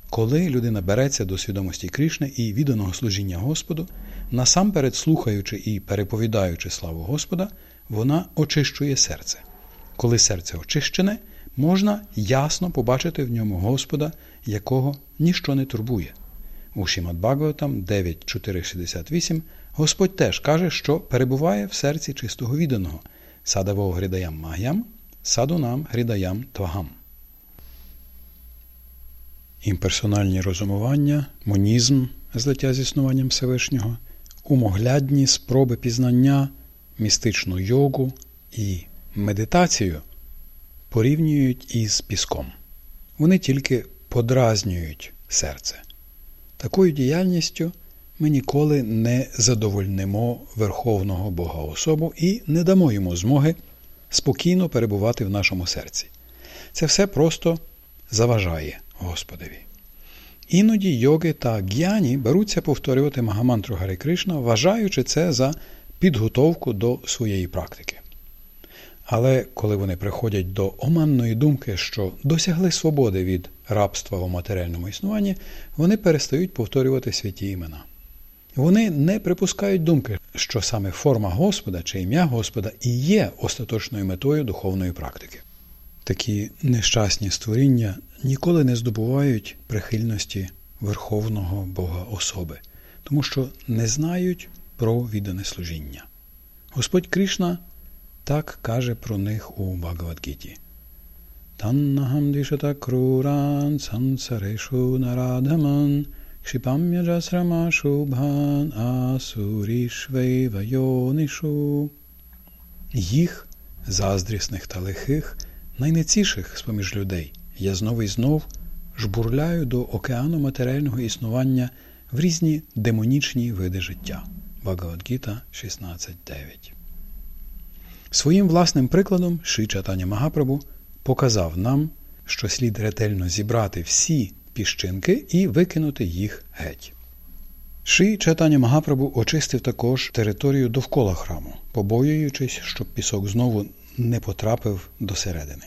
Коли людина береться до свідомості Кришни і відданого служіння Господу, насамперед слухаючи і переповідаючи славу Господа, вона очищує серце. Коли серце очищене, можна ясно побачити в ньому Господа, якого ніщо не турбує. У Шімат Бхагаватам 9.4.68 Господь теж каже, що перебуває в серці чистого відданого садаво гридаям магям, садунам гридаям твагам. Імперсональні розумування, монізм, злиття з існуванням Всевишнього, умоглядні спроби пізнання, містичну йогу і медитацію порівнюють із піском. Вони тільки подразнюють серце. Такою діяльністю ми ніколи не задовольнимо Верховного Бога особу і не дамо йому змоги спокійно перебувати в нашому серці. Це все просто заважає Господові. Іноді йоги та г'яні беруться повторювати Магамантру Гари Кришна, вважаючи це за підготовку до своєї практики. Але коли вони приходять до оманної думки, що досягли свободи від рабства у матеріальному існуванні, вони перестають повторювати святі імена. Вони не припускають думки, що саме форма Господа чи ім'я Господа і є остаточною метою духовної практики. Такі нещасні створіння ніколи не здобувають прихильності Верховного Бога особи, тому що не знають про віддане служіння. Господь Кришна так каже про них у Бхагавадгіті. Таннахам дишата круран сансарешу нарадаман шубхан асурішвейвайонишу. Їх, заздрісних та лихих, найнеціших з поміж людей, я знов і знов жбурляю до океану матеріального існування в різні демонічні види життя. Багавадгіта 16.9 Своїм власним прикладом Ши Чатаня Магапрабу показав нам, що слід ретельно зібрати всі піщинки і викинути їх геть. Ши Чатаня Магапрабу очистив також територію довкола храму, побоюючись, щоб пісок знову не потрапив до середини.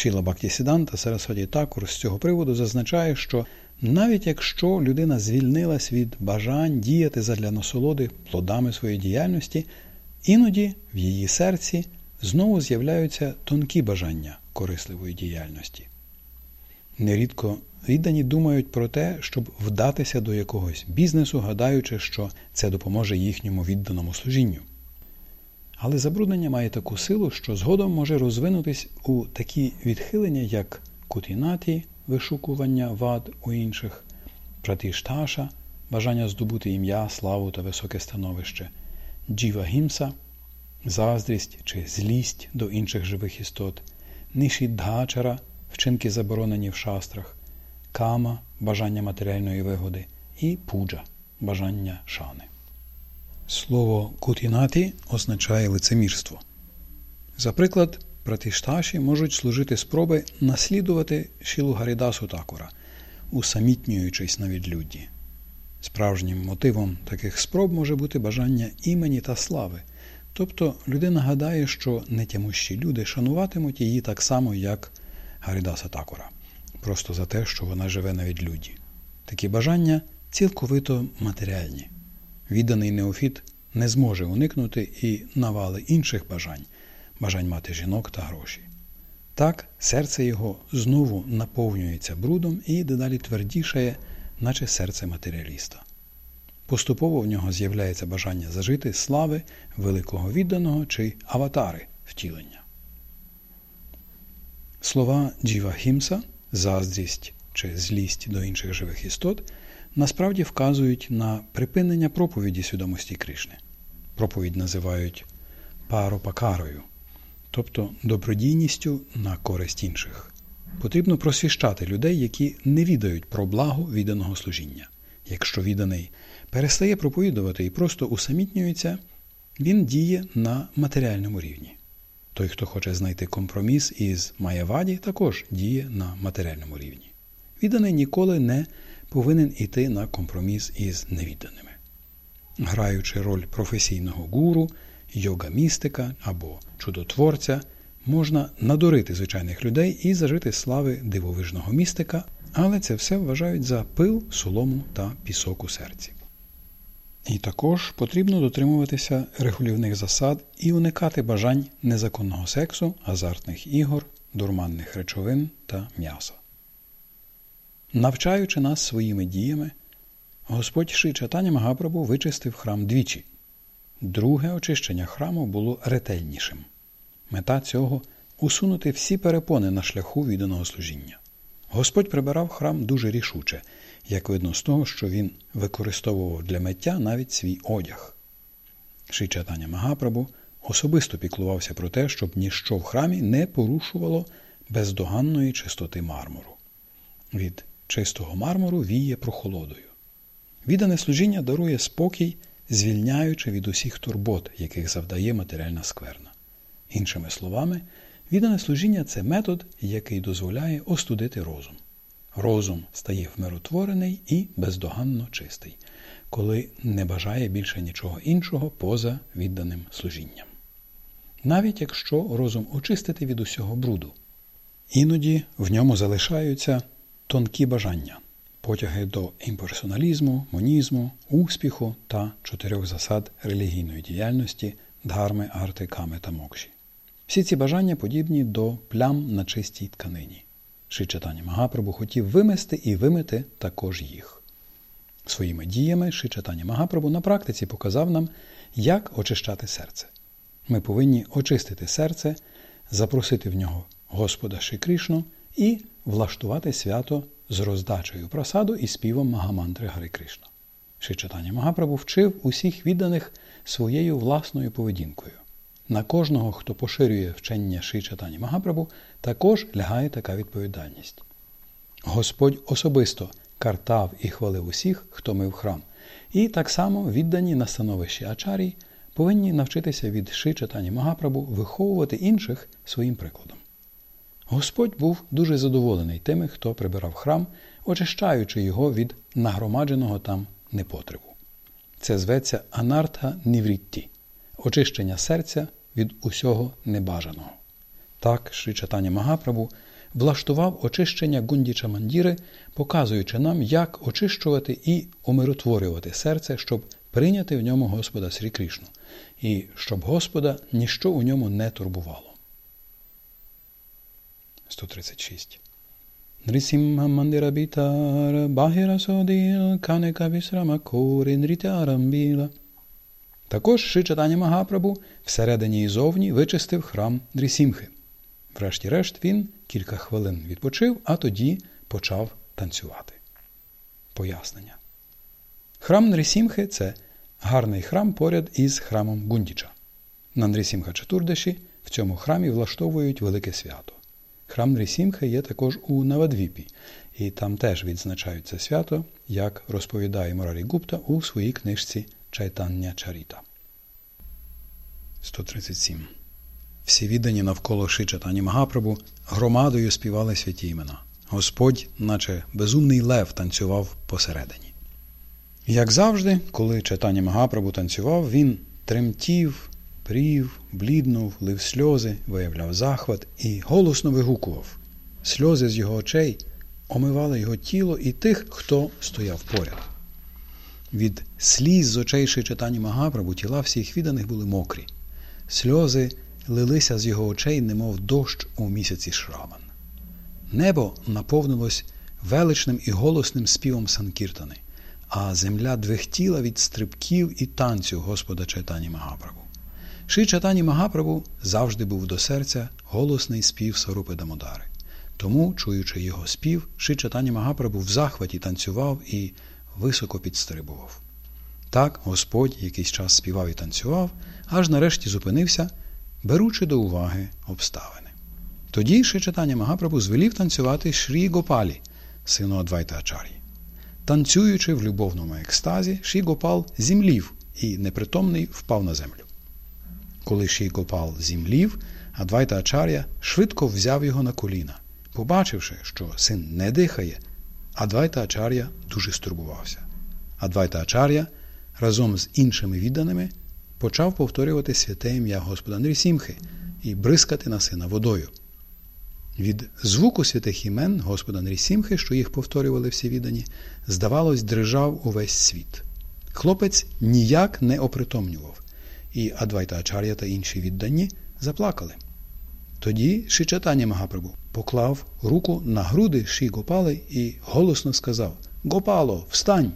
Шіла Бактісідан та Сарасваді Такур з цього приводу зазначає, що навіть якщо людина звільнилась від бажань діяти задля насолоди плодами своєї діяльності, іноді в її серці знову з'являються тонкі бажання корисливої діяльності. Нерідко віддані думають про те, щоб вдатися до якогось бізнесу, гадаючи, що це допоможе їхньому відданому служінню. Але забруднення має таку силу, що згодом може розвинутись у такі відхилення, як кутінаті, вишукування вад у інших, пратішташа, бажання здобути ім'я, славу та високе становище, джіва-гімса, заздрість чи злість до інших живих істот, нишіддачара, вчинки заборонені в шастрах, кама бажання матеріальної вигоди. І пуджа бажання шани. Слово кутінаті означає лицемірство. За приклад, пратишташі можуть служити спроби наслідувати Шілу Гарідасу Такура, усамітнюючись на відлюдді. Справжнім мотивом таких спроб може бути бажання імені та слави. Тобто людина гадає, що нетямущі люди шануватимуть її так само, як Гарідаса Такура, просто за те, що вона живе на відлюдді. Такі бажання цілковито матеріальні. Відданий неофіт не зможе уникнути і навали інших бажань, бажань мати жінок та гроші. Так, серце його знову наповнюється брудом і дедалі твердішає, наче серце матеріаліста. Поступово в нього з'являється бажання зажити слави великого відданого чи аватари втілення. Слова Джіва Хімса, заздрість чи злість до інших живих істот насправді вказують на припинення проповіді свідомості Кришни. Проповідь називають паропакарою, тобто добродійністю на користь інших. Потрібно просвіщати людей, які не відають про благо відданого служіння. Якщо відданий перестає проповідувати і просто усамітнюється, він діє на матеріальному рівні. Той, хто хоче знайти компроміс із Маєваді, також діє на матеріальному рівні. Відданий ніколи не повинен іти на компроміс із невідданими. Граючи роль професійного гуру, йога-містика або чудотворця, можна надурити звичайних людей і зажити слави дивовижного містика, але це все вважають за пил, солому та пісок у серці. І також потрібно дотримуватися регулівних засад і уникати бажань незаконного сексу, азартних ігор, дурманних речовин та м'яса. Навчаючи нас своїми діями, Господь Ши Чатаня Магапрабу вичистив храм двічі. Друге очищення храму було ретельнішим. Мета цього усунути всі перепони на шляху відданого служіння. Господь прибирав храм дуже рішуче, як видно з того, що він використовував для миття навіть свій одяг. Ши Чатаня Магапрабу особисто піклувався про те, щоб ніщо в храмі не порушувало бездоганної чистоти мармуру. Від чистого мармуру віє прохолодою. Віддане служіння дарує спокій, звільняючи від усіх турбот, яких завдає матеріальна скверна. Іншими словами, віддане служіння це метод, який дозволяє остудити розум. Розум стає вмиротворений і бездоганно чистий, коли не бажає більше нічого іншого поза відданим служінням. Навіть якщо розум очистити від усього бруду, іноді в ньому залишаються тонкі бажання, потяги до імперсоналізму, монізму, успіху та чотирьох засад релігійної діяльності дгарми, арти, ками та мокші. Всі ці бажання подібні до плям на чистій тканині. Шичатані Магапрабу хотів вимести і вимити також їх. Своїми діями Шичатані Магапрабу на практиці показав нам, як очищати серце. Ми повинні очистити серце, запросити в нього Господа Шикришну і влаштувати свято з роздачею просаду і співом Магамантри Гари Кришна. Шичатані Магапрабу вчив усіх відданих своєю власною поведінкою. На кожного, хто поширює вчення Шичатані Магапрабу, також лягає така відповідальність. Господь особисто картав і хвалив усіх, хто мив храм, і так само віддані на становищі Ачарій повинні навчитися від Шичатані Магапрабу виховувати інших своїм прикладом. Господь був дуже задоволений тими, хто прибирав храм, очищаючи його від нагромадженого там непотребу. Це зветься Анартха Ніврітті очищення серця від усього небажаного. Так, Шрі Магапрабу влаштував очищення Гундіча Мандіри, показуючи нам, як очищувати і умиротворювати серце, щоб прийняти в ньому Господа Срі Кришну, і щоб Господа ніщо у ньому не турбувало. 136. Нрисимха мандира бітар, багіра соділ, канека вісрама кори, нрітярамбіла. Також Ши Чатані Магапрабу всередині і зовні вичистив храм Дрісімхи. Врешті-решт він кілька хвилин відпочив, а тоді почав танцювати. Пояснення. Храм Нрісімхи це гарний храм поряд із храмом Гундіча. На Нрісімха Чатурдеші в цьому храмі влаштовують велике свято. Храм Нрісімхи є також у Навадвіпі, і там теж відзначають це свято, як розповідає Морарі Гупта у своїй книжці Чайтання Чаріта. 137. Всі віддані навколо Шичатані Магапрабу громадою співали святі імена. Господь, наче безумний лев, танцював посередині. Як завжди, коли читання Магапрабу танцював, він тремтів, прів, бліднув, лив сльози, виявляв захват і голосно вигукував. Сльози з його очей омивали його тіло і тих, хто стояв поряд. Від сліз з очей читання Магапрабу тіла всіх відданих були мокрі. Сльози лилися з його очей, немов дощ у місяці Шраман. Небо наповнилось величним і голосним співом Санкіртани, а земля двихтіла від стрибків і танцю Господа Чайтані Магапрабу. Ши Чайтані Магапрабу завжди був до серця голосний спів Сарупи Дамодари. Тому, чуючи його спів, Ши Чайтані Магапрабу в захваті танцював і високо підстрибував. Так Господь якийсь час співав і танцював, аж нарешті зупинився, беручи до уваги обставини. Тоді ще читання Магапрабу звелів танцювати Шрі Гопалі, сину Адвайта Ачар'ї. Танцюючи в любовному екстазі, Шрі Гопал зімлів і непритомний впав на землю. Коли Шрі Гопал зімлів, Адвайта Ачар'я швидко взяв його на коліна. Побачивши, що син не дихає, Адвайта Ачар'я дуже стурбувався. Адвайта Ачар'я разом з іншими відданими почав повторювати святе ім'я Господа Нрісімхи і бризкати на сина водою. Від звуку святих імен Господа Нрісімхи, що їх повторювали всі віддані, здавалось, дрижав увесь світ. Хлопець ніяк не опритомнював, і Адвайта Ачар'я та інші віддані заплакали. Тоді Шичатані Магапрабу поклав руку на груди Ші Гопали і голосно сказав Гопало, встань!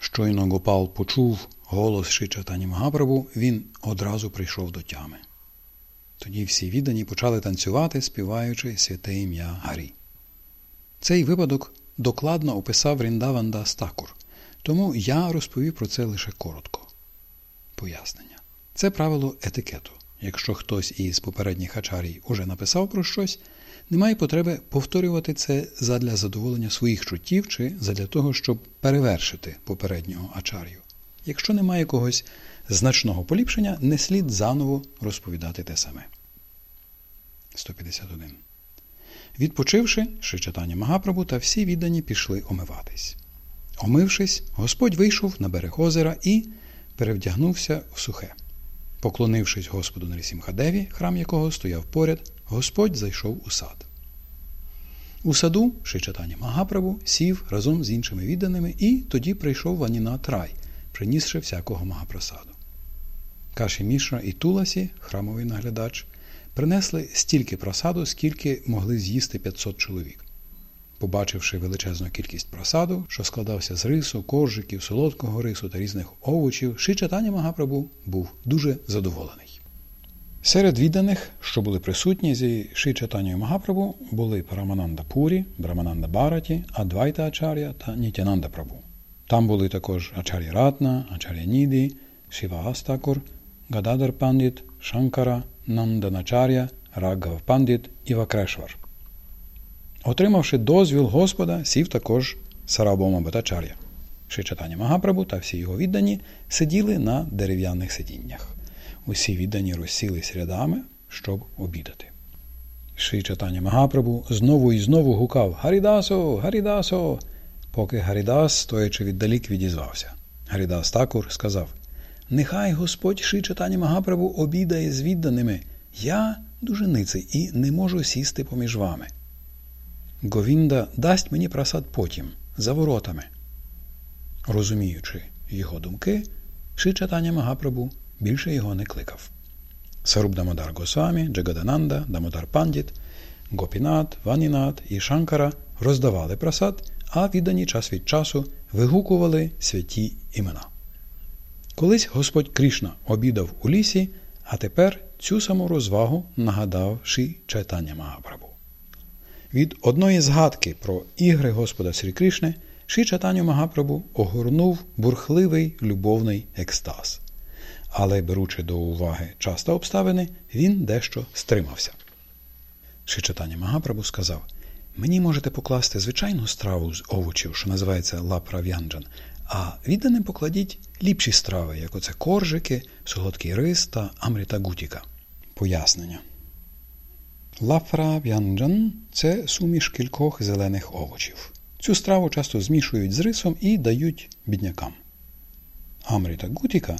Щойно Гопал почув голос Шичатані Магапрабу, він одразу прийшов до тями. Тоді всі віддані почали танцювати, співаючи святе ім'я Гарі. Цей випадок докладно описав Ріндаванда Стакур, тому я розповів про це лише коротко. Пояснення. Це правило етикету. Якщо хтось із попередніх ачарій уже написав про щось, немає потреби повторювати це задля задоволення своїх чуттів чи задля того, щоб перевершити попереднього ачарію. Якщо немає когось значного поліпшення, не слід заново розповідати те саме. 151. Відпочивши Шичатані Магапрабу та всі віддані пішли омиватись. Омившись, Господь вийшов на берег озера і перевдягнувся в сухе. Поклонившись Господу Нарісімхадеві, храм якого стояв поряд, Господь зайшов у сад. У саду Шичатані Магапрабу сів разом з іншими відданими і тоді прийшов Ванінат Рай, принісши всякого магапросаду. Каші Мішра і Туласі, храмовий наглядач, принесли стільки просаду, скільки могли з'їсти 500 чоловік. Побачивши величезну кількість просаду, що складався з рису, коржиків, солодкого рису та різних овочів, Шичатані Магапрабу був дуже задоволений. Серед відданих, що були присутні зі Шичатанію Магапрабу, були Парамананда Пурі, Брамананда Бараті, Адвайта Ачар'я та Нітянанда Прабу. Там були також Ачар'я Ратна, Ачар'я Ніді, Шива Астакур, Гададар Пандіт, Шанкара, Нанданачар'я, Рагав Пандіт і Вакрешвар. Отримавши дозвіл Господа, сів також Сарабома Батачар'я. Шичатані Магапрабу та всі його віддані сиділи на дерев'яних сидіннях. Усі віддані розсілись рядами, щоб обідати. Ши Чатані Магапрабу знову і знову гукав Гарідасо, Гарідасо, поки Гарідас, стоячи віддалік, відізвався. Гарідас Такур сказав Нехай Господь Ши Чатані Магапрабу обідає з відданими. Я дуженицей і не можу сісти поміж вами. Говінда дасть мені просад потім, за воротами. Розуміючи, його думки, Ши Магапрабу більше його не кликав. Саруб Дамодар Госвамі, Джагадананда, Дамодар Пандіт, Гопінат, Ванінат і Шанкара роздавали прасад, а віддані час від часу вигукували святі імена. Колись Господь Крішна обідав у лісі, а тепер цю саму розвагу нагадав Ши Чайтання Магапрабу. Від одної згадки про ігри Господа Срі Кришни Ши Чайтаню Магапрабу огорнув бурхливий любовний екстаз. Але, беручи до уваги часто обставини, він дещо стримався. Ши Чайтаня Магапрабу сказав Мені можете покласти звичайну страву з овочів, що називається лаправ'янджан, а відданим покладіть ліпші страви, як оце коржики, солодкий рис та амріта гутіка. Пояснення. Лаправ'янджан це суміш кількох зелених овочів. Цю страву часто змішують з рисом і дають біднякам. Амріта гутіка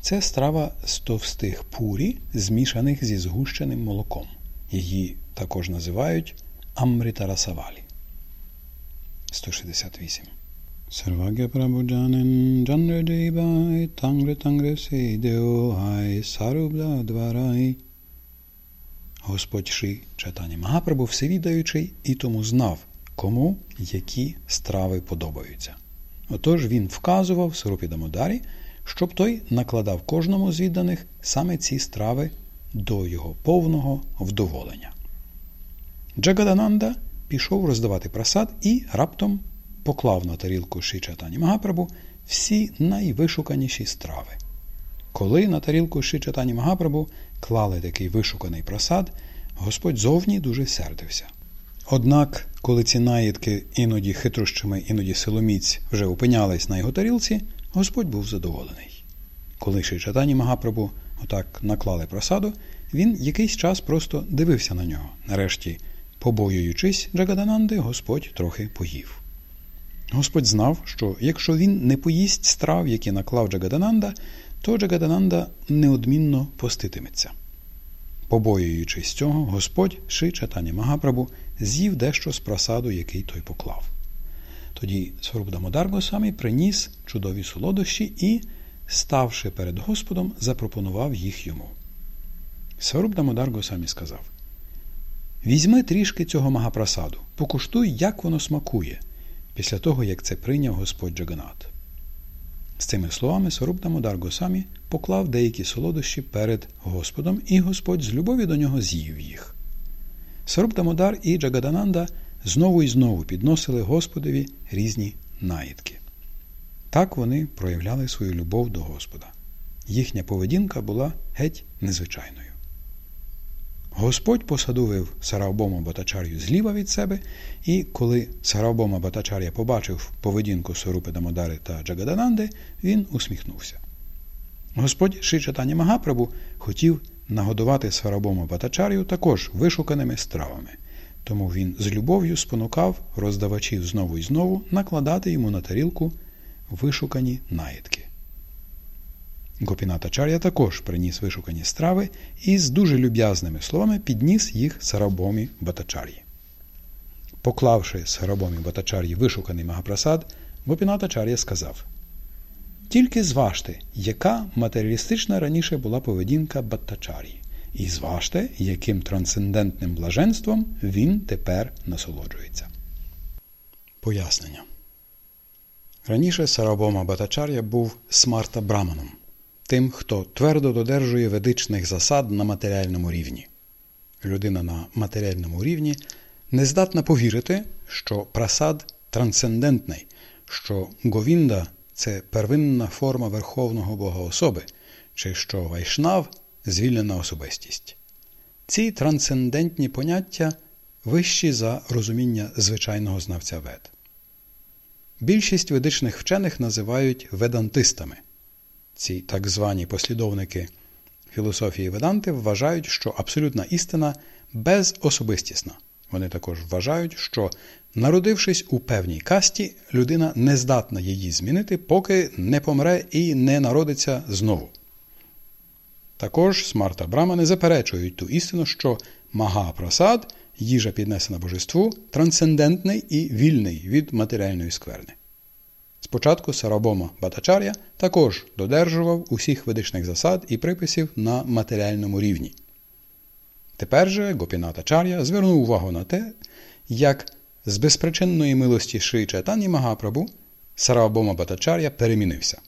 це страва з товстих пурі, змішаних зі згущеним молоком. Її також називають Амрита Расавалі. 168. Sarvagya Prabhujanin Janra Debai Tangre Tangre Сейдео Ай Сарубла Дварай. Господь Ши Чайтані Магапрабу всевідаючий і тому знав, кому які страви подобаються. Отож він вказував Сарупі Дамодарі, щоб той накладав кожному з відданих саме ці страви до його повного вдоволення. Джагадананда пішов роздавати прасад і раптом поклав на тарілку Шичатані Магапрабу всі найвишуканіші страви. Коли на тарілку Шичатані Магапрабу клали такий вишуканий просад, Господь зовні дуже сердився. Однак, коли ці наїдки іноді хитрощами, іноді силоміць вже опинялись на його тарілці, Господь був задоволений. Коли Шичатані Магапрабу отак наклали просаду, він якийсь час просто дивився на нього. Нарешті, побоюючись Джагадананди, Господь трохи поїв. Господь знав, що якщо він не поїсть страв, які наклав Джагадананда, то Джагадананда неодмінно поститиметься. Побоюючись цього, Господь Ши Чатані Магапрабу з'їв дещо з просаду, який той поклав. Тоді Сварубдамодар Госамі приніс чудові солодощі і, ставши перед Господом, запропонував їх йому. Сварубдамодар Госамі сказав: Візьми трішки цього магапрасаду, покуштуй, як воно смакує після того, як це прийняв Господь Джаганат. З цими словами Сорубдамодар Госамі поклав деякі солодощі перед Господом, і Господь з любові до нього з'їв їх. Сорубдамодар і Джагадананда знову і знову підносили Господові різні наїдки. Так вони проявляли свою любов до Господа. Їхня поведінка була геть незвичайною. Господь посадовив Сараобома Батачар'ю зліва від себе, і коли Сараобома Батачар'я побачив поведінку Сорупи Дамодари та Джагадананди, він усміхнувся. Господь Шичатані Магапрабу хотів нагодувати Сарабома Батачар'ю також вишуканими стравами, тому він з любов'ю спонукав роздавачів знову і знову накладати йому на тарілку вишукані наїдки. Гопінатачар'я також приніс вишукані страви і з дуже люб'язними словами підніс їх Сарабомі Батачар'ї. Поклавши Сарабомі Батачар'ї вишуканий Магапрасад, Гопінатачар'я сказав Тільки зважте, яка матеріалістична раніше була поведінка Баттачар'ї, і зважте, яким трансцендентним блаженством він тепер насолоджується. Пояснення. Раніше Сарабома Батачар'я був смарта Браманом тим, хто твердо додержує ведичних засад на матеріальному рівні. Людина на матеріальному рівні не здатна повірити, що прасад трансцендентний, що Говінда це первинна форма Верховного Бога особи, чи що Вайшнав звільнена особистість. Ці трансцендентні поняття вищі за розуміння звичайного знавця вед. Більшість ведичних вчених називають ведантистами. Ці так звані послідовники філософії Веданти вважають, що абсолютна істина безособистісна. Вони також вважають, що, народившись у певній касті, людина не здатна її змінити, поки не помре і не народиться знову. Також Смарта Брама не заперечують ту істину, що мага прасад, їжа піднесена божеству, трансцендентний і вільний від матеріальної скверни. Спочатку Сарабома Батачар'я також додержував усіх ведичних засад і приписів на матеріальному рівні. Тепер же Гопіната Чар'я звернув увагу на те, як з безпричинної милості Ши Чайтані Магапрабу Сарабома Батачар'я перемінився.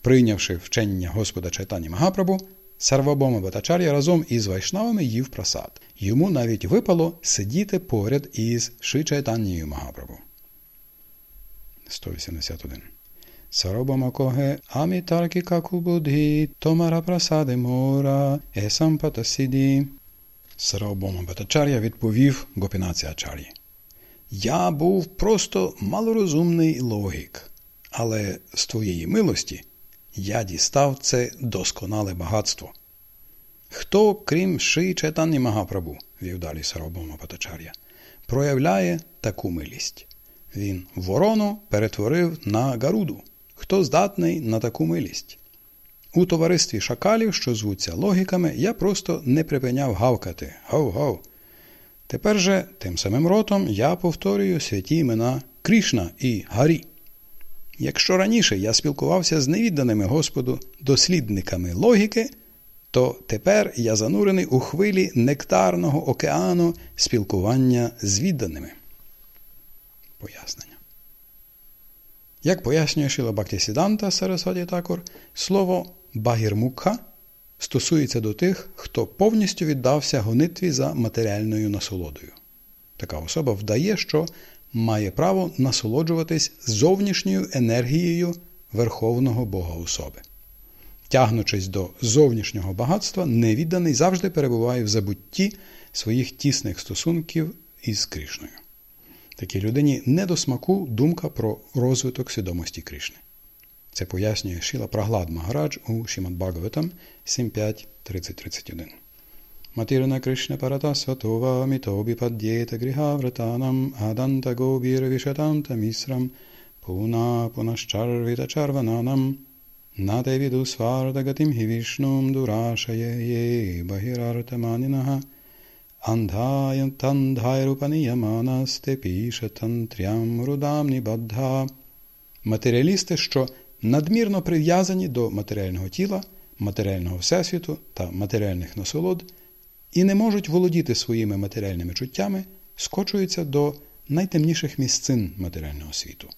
Прийнявши вчення Господа Чайтані Магапрабу, Сарвабома Батачар'я разом із Вайшнавами їв прасад. Йому навіть випало сидіти поряд із Ши Чайтанією Магапрабу. 181. Сарабама коге амітарки какубудhi, томара прасади мора, есампата сіді. Сарабома Батачар'я відповів Гопінаці Ачар'ї. Я був просто малорозумний логік, але з твоєї милості я дістав це досконале багатство. Хто, крім Ши Четані Магапрабу, вів далі Сарабома Батачар'я, проявляє таку милість? Він ворону перетворив на Гаруду. Хто здатний на таку милість? У товаристві шакалів, що звуться логіками, я просто не припиняв гавкати. Гав-гав. Тепер же тим самим ротом я повторюю святі імена Крішна і Гарі. Якщо раніше я спілкувався з невідданими Господу дослідниками логіки, то тепер я занурений у хвилі нектарного океану спілкування з відданими. Пояснення. Як пояснює Шіла Бактісіданта Сарасваді Такор, слово багірмукха стосується до тих, хто повністю віддався гонитві за матеріальною насолодою. Така особа вдає, що має право насолоджуватись зовнішньою енергією Верховного Бога особи. Тягнучись до зовнішнього багатства, невідданий завжди перебуває в забутті своїх тісних стосунків із Кришною. Такій людині не до смаку думка про розвиток свідомості Кришни. Це пояснює Шіла Праглад Магарадж у Шімад Бхагаватам 7.5.30.31. Матірна Кришна Парата Сватова Мітобі Пад'єта Гріхавратанам Аданта Гобір Вішатанта Місрам Пуна Пунашчарвіта Чарвананам Нате віду сварда гатим хівішнум дурашає є Андхаянтандхайрупаніяманасте пішатантрям рудам. Матеріалісти, що надмірно прив'язані до матеріального тіла, матеріального всесвіту та матеріальних насолод, і не можуть володіти своїми матеріальними чуттями, скочуються до найтемніших місцин матеріального світу.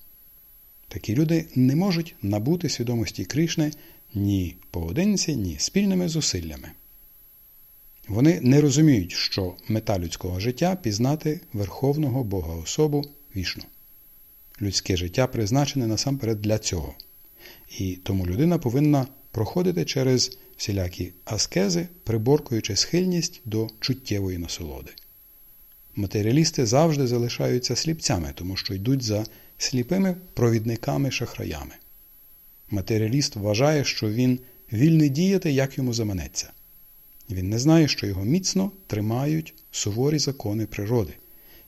Такі люди не можуть набути свідомості Кришни ні поодинці, ні спільними зусиллями. Вони не розуміють, що мета людського життя пізнати Верховного Бога особу вішну. Людське життя призначене насамперед для цього. І тому людина повинна проходити через всілякі аскези, приборкуючи схильність до чуттєвої насолоди. Матеріалісти завжди залишаються сліпцями, тому що йдуть за сліпими провідниками-шахраями. Матеріаліст вважає, що він вільний діяти, як йому заманеться. Він не знає, що його міцно тримають суворі закони природи,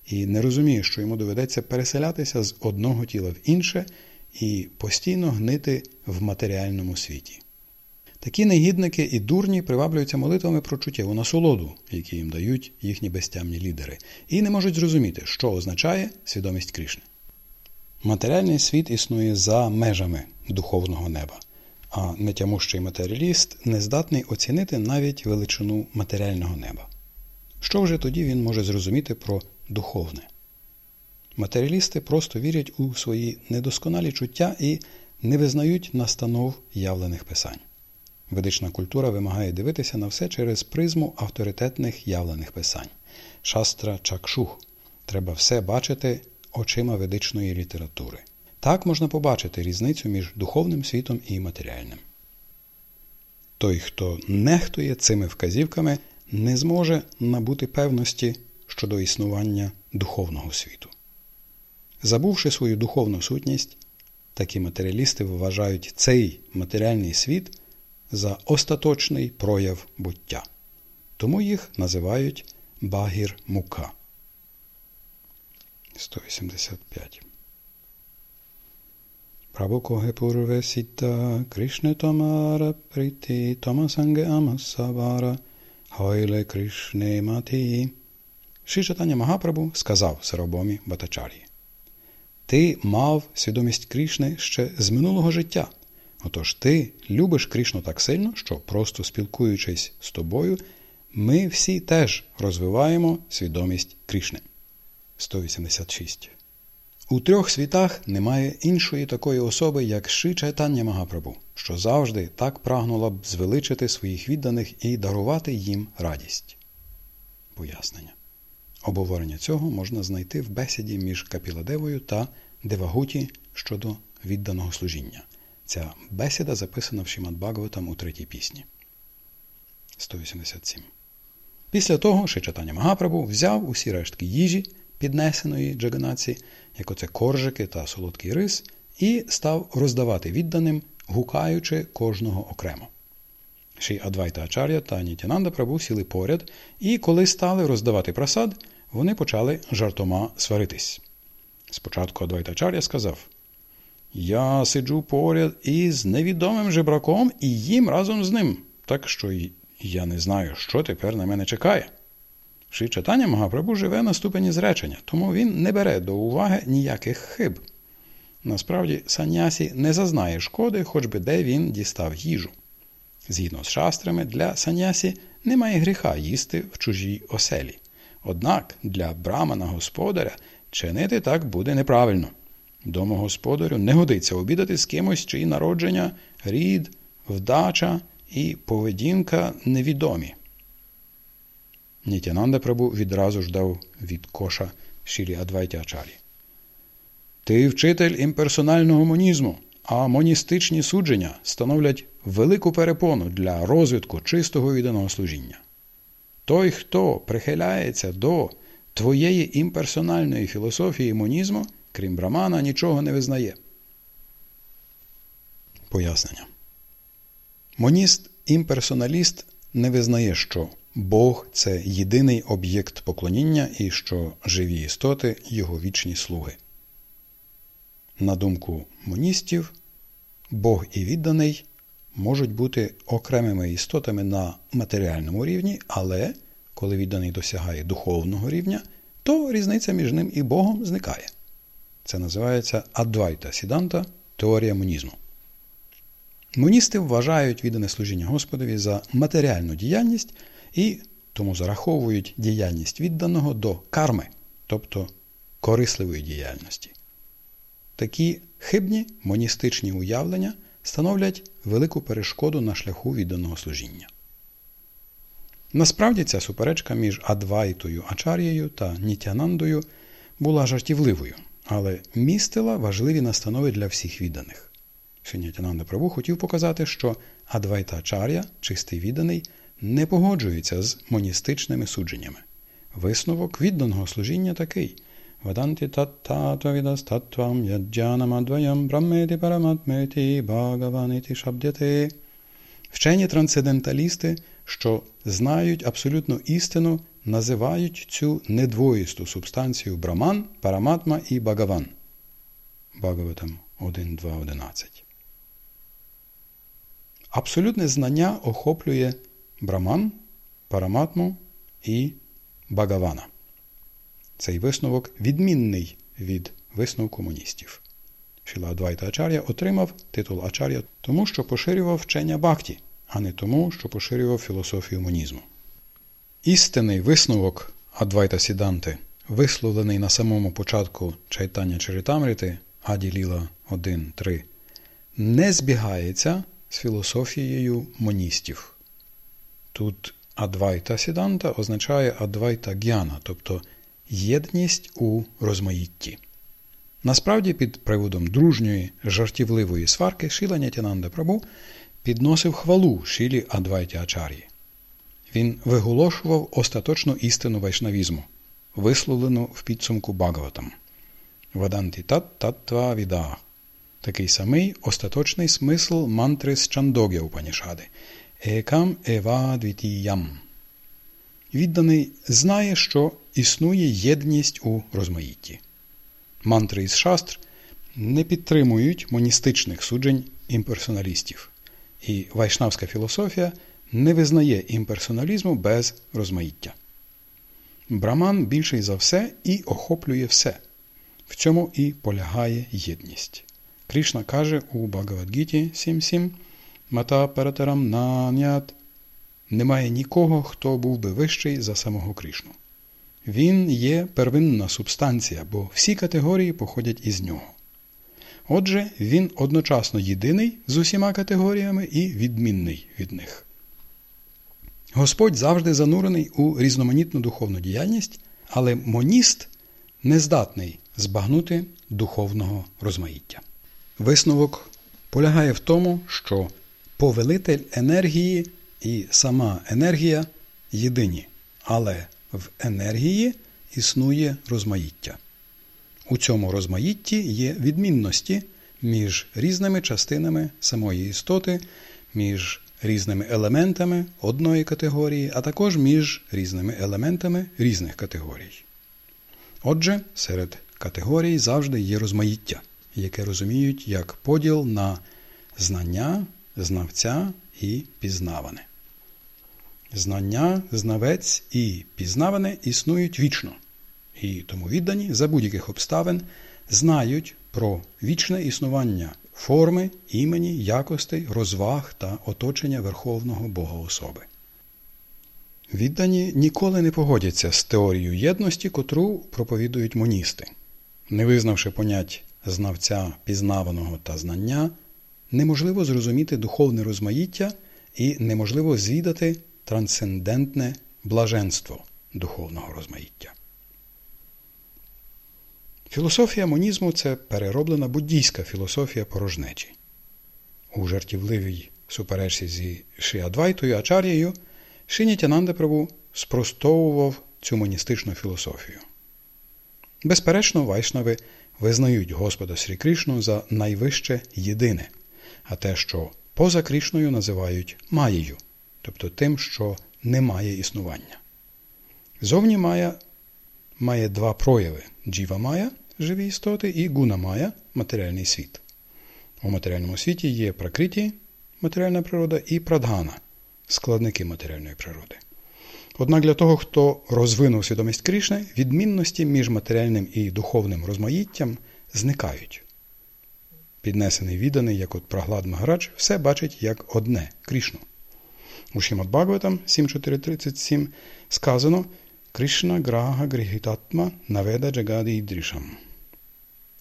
і не розуміє, що йому доведеться переселятися з одного тіла в інше і постійно гнити в матеріальному світі. Такі негідники і дурні приваблюються молитвами про чуттєву насолоду, які їм дають їхні безтямні лідери, і не можуть зрозуміти, що означає свідомість Крішни. Матеріальний світ існує за межами духовного неба, а нетямущий матеріаліст не здатний оцінити навіть величину матеріального неба. Що вже тоді він може зрозуміти про духовне? Матеріалісти просто вірять у свої недосконалі чуття і не визнають настанов явлених писань. Ведична культура вимагає дивитися на все через призму авторитетних явлених писань. Шастра чакшух. Треба все бачити очима ведичної літератури. Так можна побачити різницю між духовним світом і матеріальним. Той, хто нехтує цими вказівками, не зможе набути певності щодо існування духовного світу. Забувши свою духовну сутність, такі матеріалісти вважають цей матеріальний світ за остаточний прояв буття. Тому їх називають багір мука. 185. Прабукоге пурве сіта Кришне Тамара прити Тамасанге Амасавара Хойле Кришне Мати. Шишатання Магапрабу сказав Сарабомі Батачарі. Ти мав свідомість Крішни ще з минулого життя. Отож ти любиш Крішну так сильно, що, просто спілкуючись з тобою, ми всі теж розвиваємо свідомість Крішни. 186. У трьох світах немає іншої такої особи, як Ши Чайтання Магапрабу, що завжди так прагнула б звеличити своїх відданих і дарувати їм радість. Пояснення. Обговорення цього можна знайти в бесіді між Капіладевою та Девагуті щодо відданого служіння. Ця бесіда записана в Шімад Бхагаватам у третій пісні. 187. Після того Шичатання Магапрабу взяв усі рештки їжі, піднесеної Джаганаці, як оце коржики та солодкий рис, і став роздавати відданим, гукаючи кожного окремо. Ші Адвайта Ачар'я та Нітянанда Прабу сіли поряд, і коли стали роздавати просад, вони почали жартома сваритись. Спочатку Адвайта Ачар'я сказав Я сиджу поряд із невідомим жебраком і їм разом з ним, так що я не знаю, що тепер на мене чекає. Ши читання Магапрабу живе на ступені зречення, тому він не бере до уваги ніяких хиб. Насправді, санясі не зазнає шкоди, хоч би де він дістав їжу. Згідно з шастрами, для санясі немає гріха їсти в чужій оселі. Однак для брамана господаря чинити так буде неправильно. Домогосподарю не годиться обідати з кимось, чиї народження, рід, вдача і поведінка невідомі. Нітянанда Прабу відразу ж дав від коша Шілі Адвайті Ачарі. Ти вчитель імперсонального монізму, а моністичні судження становлять велику перепону для розвитку чистого відданого служіння. Той, хто прихиляється до твоєї імперсональної філософії монізму, крім брамана, нічого не визнає. Пояснення. Моніст імперсоналіст не визнає, що Бог це єдиний об'єкт поклоніння і що живі істоти його вічні слуги. На думку моністів, Бог і відданий можуть бути окремими істотами на матеріальному рівні, але коли відданий досягає духовного рівня, то різниця між ним і Богом зникає. Це називається Адвайта Сіданта теорія монізму. Моністи вважають віддане служіння Господові за матеріальну діяльність і тому зараховують діяльність відданого до карми, тобто корисливої діяльності. Такі хибні моністичні уявлення становлять велику перешкоду на шляху відданого служіння. Насправді ця суперечка між Адвайтою Ачар'єю та Нітянандою була жартівливою, але містила важливі настанови для всіх відданих. Шинятянанда Прабу хотів показати, що Адвайта Ачар'я, чистий відданий, не погоджується з моністичними судженнями. Висновок відданого служіння такий Ваданти таттатвавідастаттвам яджанамадваям браммети параматмети багаванити шабдяте. Вчені трансценденталісти, що знають абсолютну істину, називають цю недвоїсту субстанцію браман, параматма і багаван. Багаватам 1.2.11. Абсолютне знання охоплює браман, параматму і багавана. Цей висновок відмінний від висновку комуністів. Шіла Адвайта Ачар'я отримав титул Ачар'я тому, що поширював вчення бхакті, а не тому, що поширював філософію монізму. Істинний висновок Адвайта Сіданти, висловлений на самому початку чайтання Чаритамрити Аді Ліла 1.3, не збігається з філософією моністів. Тут Адвайта Сіданта означає Адвайта Гяна, тобто єдність у розмаїтті. Насправді, під приводом дружньої жартівливої сварки Шіла Нятянанда Прабу підносив хвалу Шілі Адвайті Ачар'ї. Він виголошував остаточну істину вайшнавізму, висловлену в підсумку Багаватам. Ваданті тат таттва віда. Такий самий остаточний смисл мантри з Чандогя Упанішади Екам ева двітіям. Відданий знає, що існує єдність у розмаїтті. Мантри із шастр не підтримують моністичних суджень імперсоналістів, і вайшнавська філософія не визнає імперсоналізму без розмаїття. Браман більший за все і охоплює все. В цьому і полягає єдність. Кришна каже у Багавадгіті 7.7 Мата Паратарам нанят немає нікого, хто був би вищий за самого Кришну. Він є первинна субстанція, бо всі категорії походять із нього. Отже, він одночасно єдиний з усіма категоріями і відмінний від них. Господь завжди занурений у різноманітну духовну діяльність, але моніст не здатний збагнути духовного розмаїття. Висновок полягає в тому, що повелитель енергії і сама енергія єдині, але в енергії існує розмаїття. У цьому розмаїтті є відмінності між різними частинами самої істоти, між різними елементами одної категорії, а також між різними елементами різних категорій. Отже, серед категорій завжди є розмаїття, яке розуміють як поділ на знання, знавця і пізнаване. Знання, знавець і пізнаване існують вічно, і тому віддані за будь-яких обставин знають про вічне існування форми, імені, якостей, розваг та оточення Верховного Бога особи. Віддані ніколи не погодяться з теорією єдності, котру проповідують моністи. Не визнавши понять знавця пізнаваного та знання, неможливо зрозуміти духовне розмаїття і неможливо звідати трансцендентне блаженство духовного розмаїття. Філософія монізму це перероблена буддійська філософія порожнечі. У жартівливій суперечці зі Шіадвайтою Ачар'єю Прабу спростовував цю моністичну філософію. Безперечно, вайшнави визнають Господа Срі Кришну за найвище єдине, а те, що поза Кришною називають маєю, тобто тим, що не має існування. Зовні Майя має два прояви джіва Майя живі істоти і гуна Майя матеріальний світ. У матеріальному світі є пракриті матеріальна природа і прадгана складники матеріальної природи. Однак для того, хто розвинув свідомість Кришни, відмінності між матеріальним і духовним розмаїттям зникають. Піднесений відданий, як от Праглад Магарадж, все бачить як одне Кришну. У Шімад Бхагаватам 7.4.37 сказано Кришна Грага Грігітатма Наведа Джагаді Ідрішам.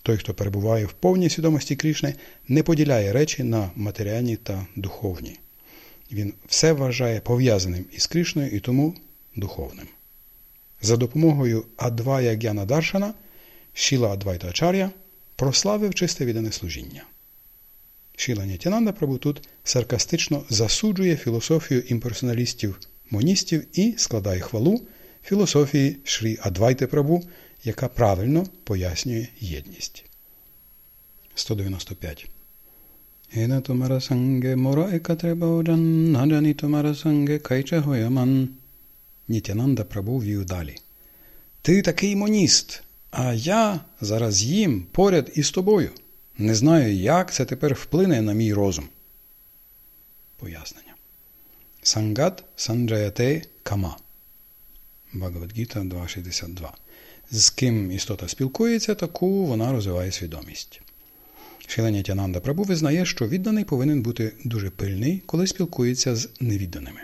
Той, хто перебуває в повній свідомості Кришни, не поділяє речі на матеріальні та духовні. Він все вважає пов'язаним із Кришною і тому духовним. За допомогою Адвая Гяна Даршана Шіла Адвайта Ачар'я прославив чисте віддане служіння. Шіла Нітянанда Прабу тут саркастично засуджує філософію імперсоналістів моністів і складає хвалу філософії Шрі Адвайти Прабу, яка правильно пояснює єдність. 195. Еда тумара санге мора екатре бауджан, наджані тумара санге кайче гояман. Нітянанда Прабу вів далі. Ти такий моніст, а я зараз їм поряд із тобою. Не знаю, як це тепер вплине на мій розум. Пояснення. Сангат санджаяте кама. Бхагавадгіта 2.62. З ким істота спілкується, таку вона розвиває свідомість. Шіленятянанда Прабу визнає, що відданий повинен бути дуже пильний, коли спілкується з невідданими.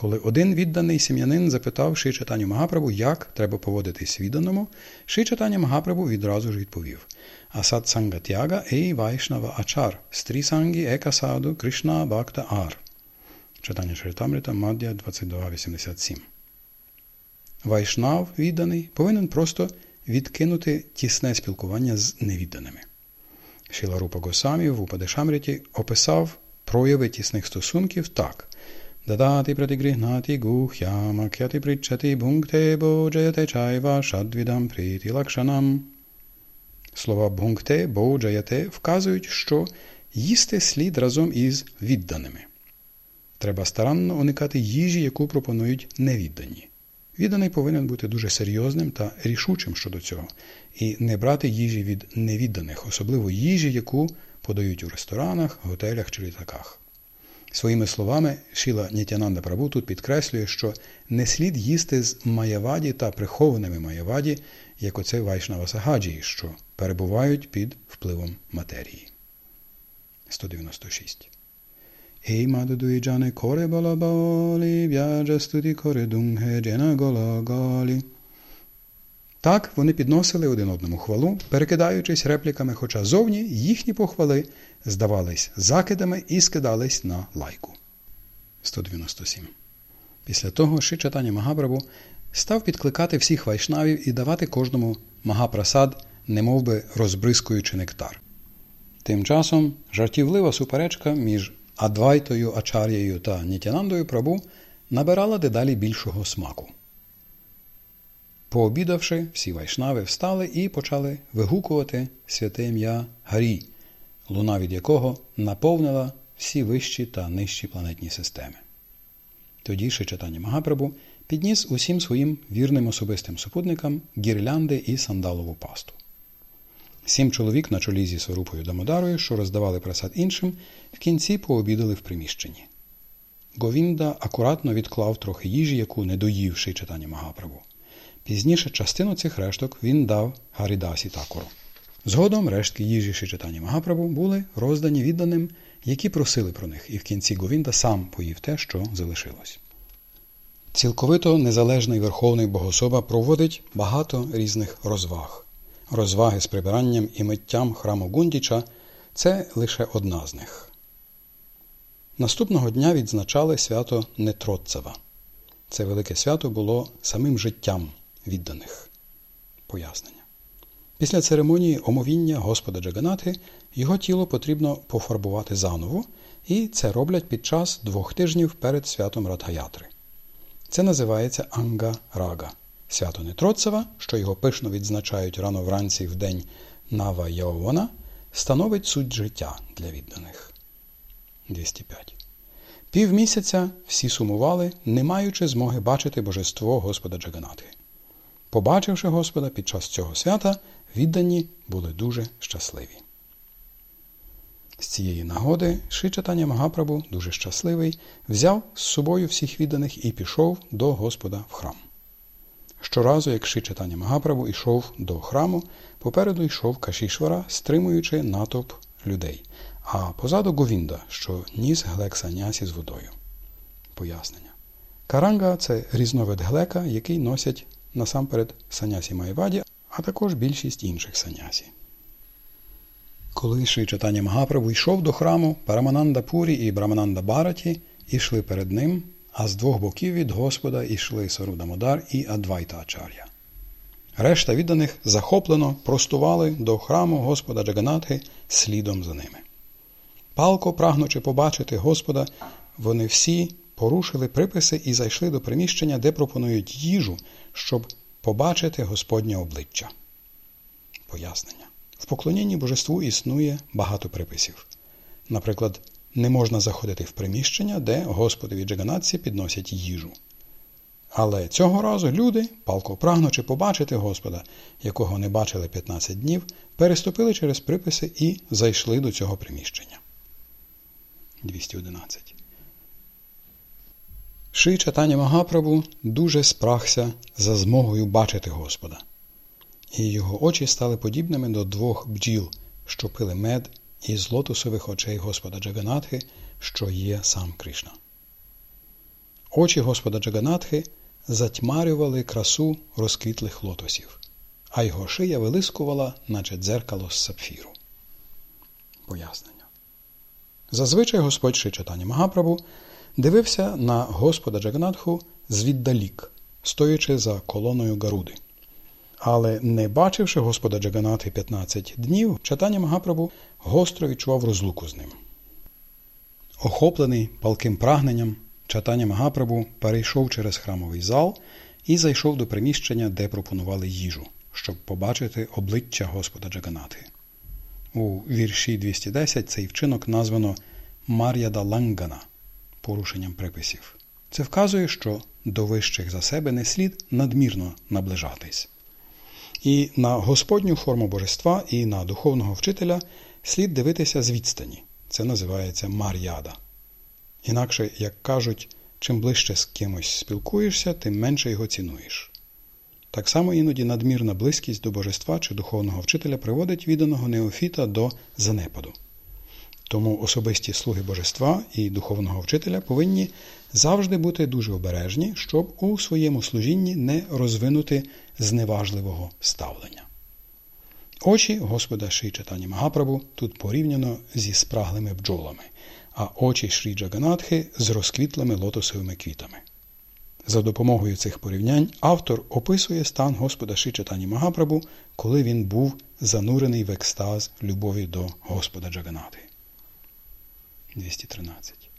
Коли один відданий сім'янин запитав Ши Чатаню Магапрабу, як треба поводитись відданому, Ши Чатаня Магапрабу відразу ж відповів Асад Сангатяга ей Вайшнава Ачар, Стрі Сангі Ека Саду Кришна Бакта Ар. Читання Шритамрита Маддя 2287. Вайшнав відданий повинен просто відкинути тісне спілкування з невідданими. Шіла Рупа Госамі в Упадешамріті описав прояви тісних стосунків так. Дадати пратигрігнати гухяма кяти причати бункте боджаяте чайва шадвідам пріті лакшанам. Слова бункте боджаяте вказують, що їсти слід разом із відданими. Треба старанно уникати їжі, яку пропонують невіддані. Відданий повинен бути дуже серйозним та рішучим щодо цього, і не брати їжі від невідданих, особливо їжі, яку подають у ресторанах, готелях чи літаках. Своїми словами, Шіла Нітянанда Прабу тут підкреслює, що не слід їсти з маяваді та прихованими маяваді, як оце Вайшнава Сагаджії, що перебувають під впливом матерії. 196. Ей мадудуї джане коре балабалі, в'яджа студі коре дунгhe джена голагалі. Так вони підносили один одному хвалу, перекидаючись репліками, хоча зовні їхні похвали здавались закидами і скидались на лайку. 197. Після того Шичатані Магабрабу став підкликати всіх вайшнавів і давати кожному магапрасад, немовби розбризкуючи нектар. Тим часом жартівлива суперечка між Адвайтою Ачар'єю та Нітянандою Прабу набирала дедалі більшого смаку. Пообідавши, всі вайшнави встали і почали вигукувати святе ім'я Гарі, луна від якого наповнила всі вищі та нижчі планетні системи. Тоді Шичатані Магапрабу підніс усім своїм вірним особистим супутникам гірлянди і сандалову пасту. Сім чоловік на чолі зі Сорупою Дамодарою, що роздавали просад іншим, в кінці пообідали в приміщенні. Говінда акуратно відклав трохи їжі, яку не доїв Шичатані Магапрабу. Пізніше частину цих решток він дав Гарідасі Такору. Згодом рештки їжі Шичатані Магапрабу були роздані відданим, які просили про них, і в кінці Говінда сам поїв те, що залишилось. Цілковито незалежний Верховний Богособа проводить багато різних розваг. Розваги з прибиранням і миттям храму Гундіча це лише одна з них. Наступного дня відзначали свято Нетроцева. Це велике свято було самим життям відданих. Пояснення. Після церемонії омовіння Господа Джаганати його тіло потрібно пофарбувати заново, і це роблять під час двох тижнів перед святом Радгаятри. Це називається Анга Рага. Свято Нетроцева, що його пишно відзначають рано вранці в день Нава Яована, становить суть життя для відданих. 205. Півмісяця всі сумували, не маючи змоги бачити божество Господа Джаганати. Побачивши Господа під час цього свята, віддані були дуже щасливі. З цієї нагоди Шичатаня Магапрабу, дуже щасливий, взяв з собою всіх відданих і пішов до Господа в храм. Щоразу, як Шичатаня Магапрабу йшов до храму, попереду йшов Кашішвара, стримуючи натовп людей, а позаду Говінда, що ніс глек санясі з водою. Пояснення. Каранга це різновид глека, який носять насамперед санясі маяваді, а також більшість інших санясі. Коли Шрі Чайтанья Магапрабгу йшов до храму, Парамананда Пурі і Брахмананда Бгараті йшли перед ним, а з двох боків від Господа йшли Сварупа Дамодар і Адвайта Ачар'я. Решта відданих захоплено простували до храму Господа Джаґаннатхи слідом за ними. Палко, прагнучи побачити Господа, вони всі порушили приписи і зайшли до приміщення, де пропонують їжу, щоб побачити Господнє обличчя. Пояснення. В поклонінні божеству існує багато приписів. Наприклад, не можна заходити в приміщення, де Господові Джаганатці підносять їжу. Але цього разу люди, палко прагнучи побачити Господа, якого не бачили 15 днів, переступили через приписи і зайшли до цього приміщення. 211. Ши Чатаня Магапрабу дуже спрагся за змогою бачити Господа, і його очі стали подібними до двох бджіл, що пили мед із лотосових очей Господа Джаганатхи, що є сам Кришна. Очі Господа Джаганатхи затьмарювали красу розквітлих лотосів, а його шия вилискувала, наче дзеркало з сапфіру. Пояснення. Зазвичай Господь Ши Чатані Магапрабу дивився на Господа Джаганатху звіддалік, стоячи за колоною Гаруди. Але не бачивши Господа Джаганатхи 15 днів, читання Магапрабу гостро відчував розлуку з ним. Охоплений палким прагненням, читання Магапрабу перейшов через храмовий зал і зайшов до приміщення, де пропонували їжу, щоб побачити обличчя Господа Джаганатхи. У вірші 210 цей вчинок названо Мар'яда Лангана порушенням приписів. Це вказує, що до вищих за себе не слід надмірно наближатись. І на Господню форму божества, і на духовного вчителя слід дивитися з відстані. Це називається мар'яда. Інакше, як кажуть, чим ближче з кимось спілкуєшся, тим менше його цінуєш. Так само іноді надмірна близькість до божества чи духовного вчителя приводить відданого неофіта до занепаду. Тому особисті слуги божества і духовного вчителя повинні завжди бути дуже обережні, щоб у своєму служінні не розвинути зневажливого ставлення. Очі Господа Шрі Чатані Магапрабу тут порівняно зі спраглими бджолами, а очі Шрі Джаганатхи з розквітлими лотосовими квітами. За допомогою цих порівнянь автор описує стан Господа Шрі Чатані Магапрабу, коли він був занурений в екстаз любові до Господа Джаганатхи. 213.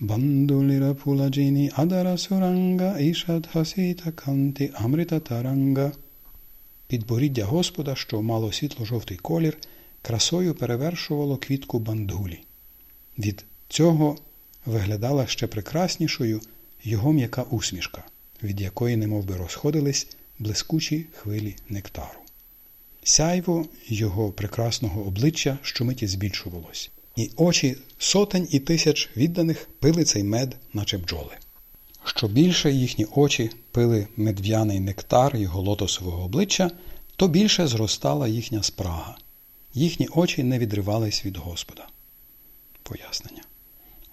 Бандуліра пуладжіні адара суранга ішад хасіта канти амрита таранга. Підборіддя Господа, що мало світло-жовтий колір, красою перевершувало квітку бандгулі. Від цього виглядала ще прекраснішою його м'яка усмішка, від якої немовби розходились блискучі хвилі нектару. Сяйво його прекрасного обличчя щомиті збільшувалось, і очі сотень і тисяч відданих пили цей мед, наче бджоли. Що більше їхні очі пили медв'яний нектар його лотосового обличчя, то більше зростала їхня спрага. Їхні очі не відривались від Господа. Пояснення.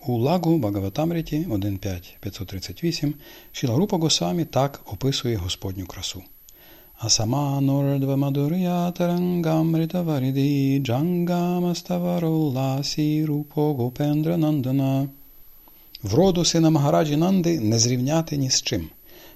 У лагу Багаватамріті 1.5.538 Шіларупа Госамі так описує Господню красу. Асаманордва Мадуря Тарангамрита Варіді Джангамаставароласі Рупо Гопендра Нандана. Вроду сина Магараджі Нанди не зрівняти ні з чим.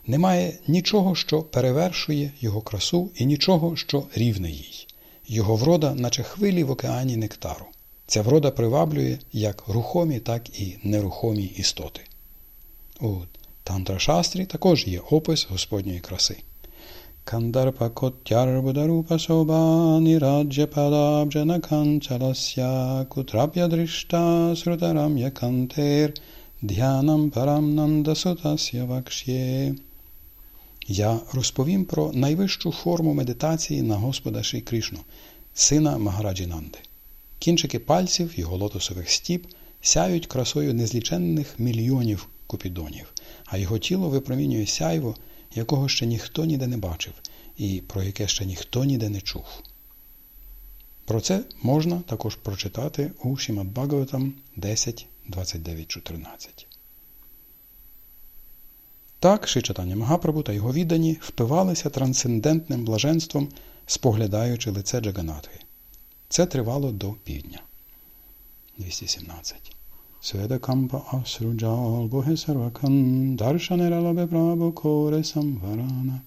Немає нічого, що перевершує його красу, і нічого, що рівне їй. Його врода, наче хвилі в океані нектару. Ця врода приваблює як рухомі, так і нерухомі істоти. У Тантрашастрі також є опис Господньої краси. Срутарам якантер дхянам парам нандасутасya вакшє. Я розповім про найвищу форму медитації на Господа Шрі Кришну, сина Магараджі Нанди. Кінчики пальців його лотосових стіп сяють красою незліченних мільйонів купідонів, а його тіло випромінює сяйво, якого ще ніхто ніде не бачив, і про яке ще ніхто ніде не чув. Про це можна також прочитати у Шімад Бхагаватам 10, 29, 14. Так Шичатання Магапрабу та його віддані впивалися трансцендентним блаженством, споглядаючи лице Джаганатхи. Це тривало до півдня. 217. Сведакампа асруджал боге сарвакан даршанералабе прабу коре самварана.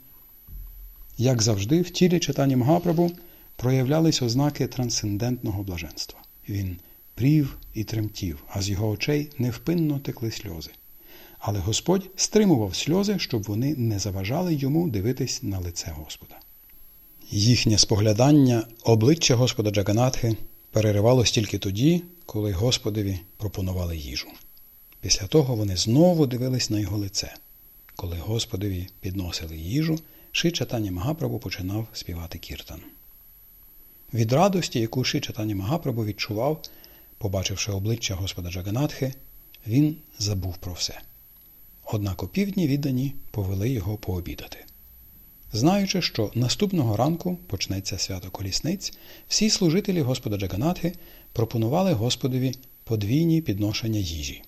Як завжди, в тілі читання Магапрабу проявлялись ознаки трансцендентного блаженства. Він прів і тремтів, а з його очей невпинно текли сльози. Але Господь стримував сльози, щоб вони не заважали йому дивитись на лице Господа. Їхнє споглядання обличчя Господа Джаганатхи переривалось тільки тоді, коли Господові пропонували їжу. Після того вони знову дивились на його лице. Коли Господові підносили їжу, Ши Чатані Магапрабу починав співати кіртан. Від радості, яку Ши Чатані Магапрабу відчував, побачивши обличчя Господа Джаганатхи, він забув про все. Однак опівдні віддані повели його пообідати. Знаючи, що наступного ранку почнеться свято колісниць, всі служителі Господа Джаганатхи пропонували Господові подвійні підношення їжі.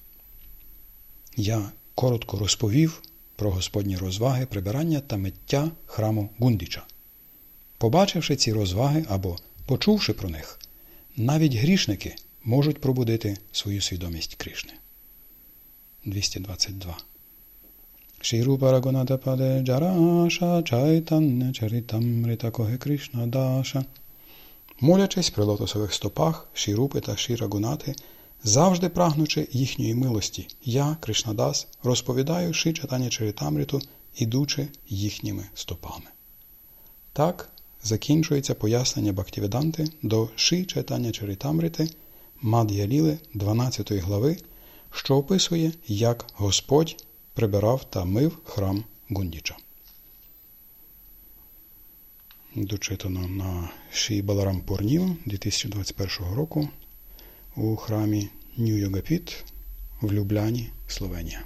Я коротко розповів про Господні розваги прибирання та миття храму Гундіча. Побачивши ці розваги або почувши про них, навіть грішники можуть пробудити свою свідомість Кришни. 222 Рагунатападе Джараша Чайтанне Чаритамрита Коге Кришна. Молячись при лотосових стопах Шірупи та Шірагунати, завжди прагнучи їхньої милості, я, Кришнадас, розповідаю Ши Чатані Чаритамриту, ідучи їхніми стопами. Так закінчується пояснення Бхактіведанти до Ши Чайтання Чаритамрити Мад'я Ліли 12 глави, що описує, як Господь прибирав та мив храм Гундіча. Дочитано на Ші Баларам-Порніва 2021 року у храмі Нью-Йогапіт в Любляні, Словенія.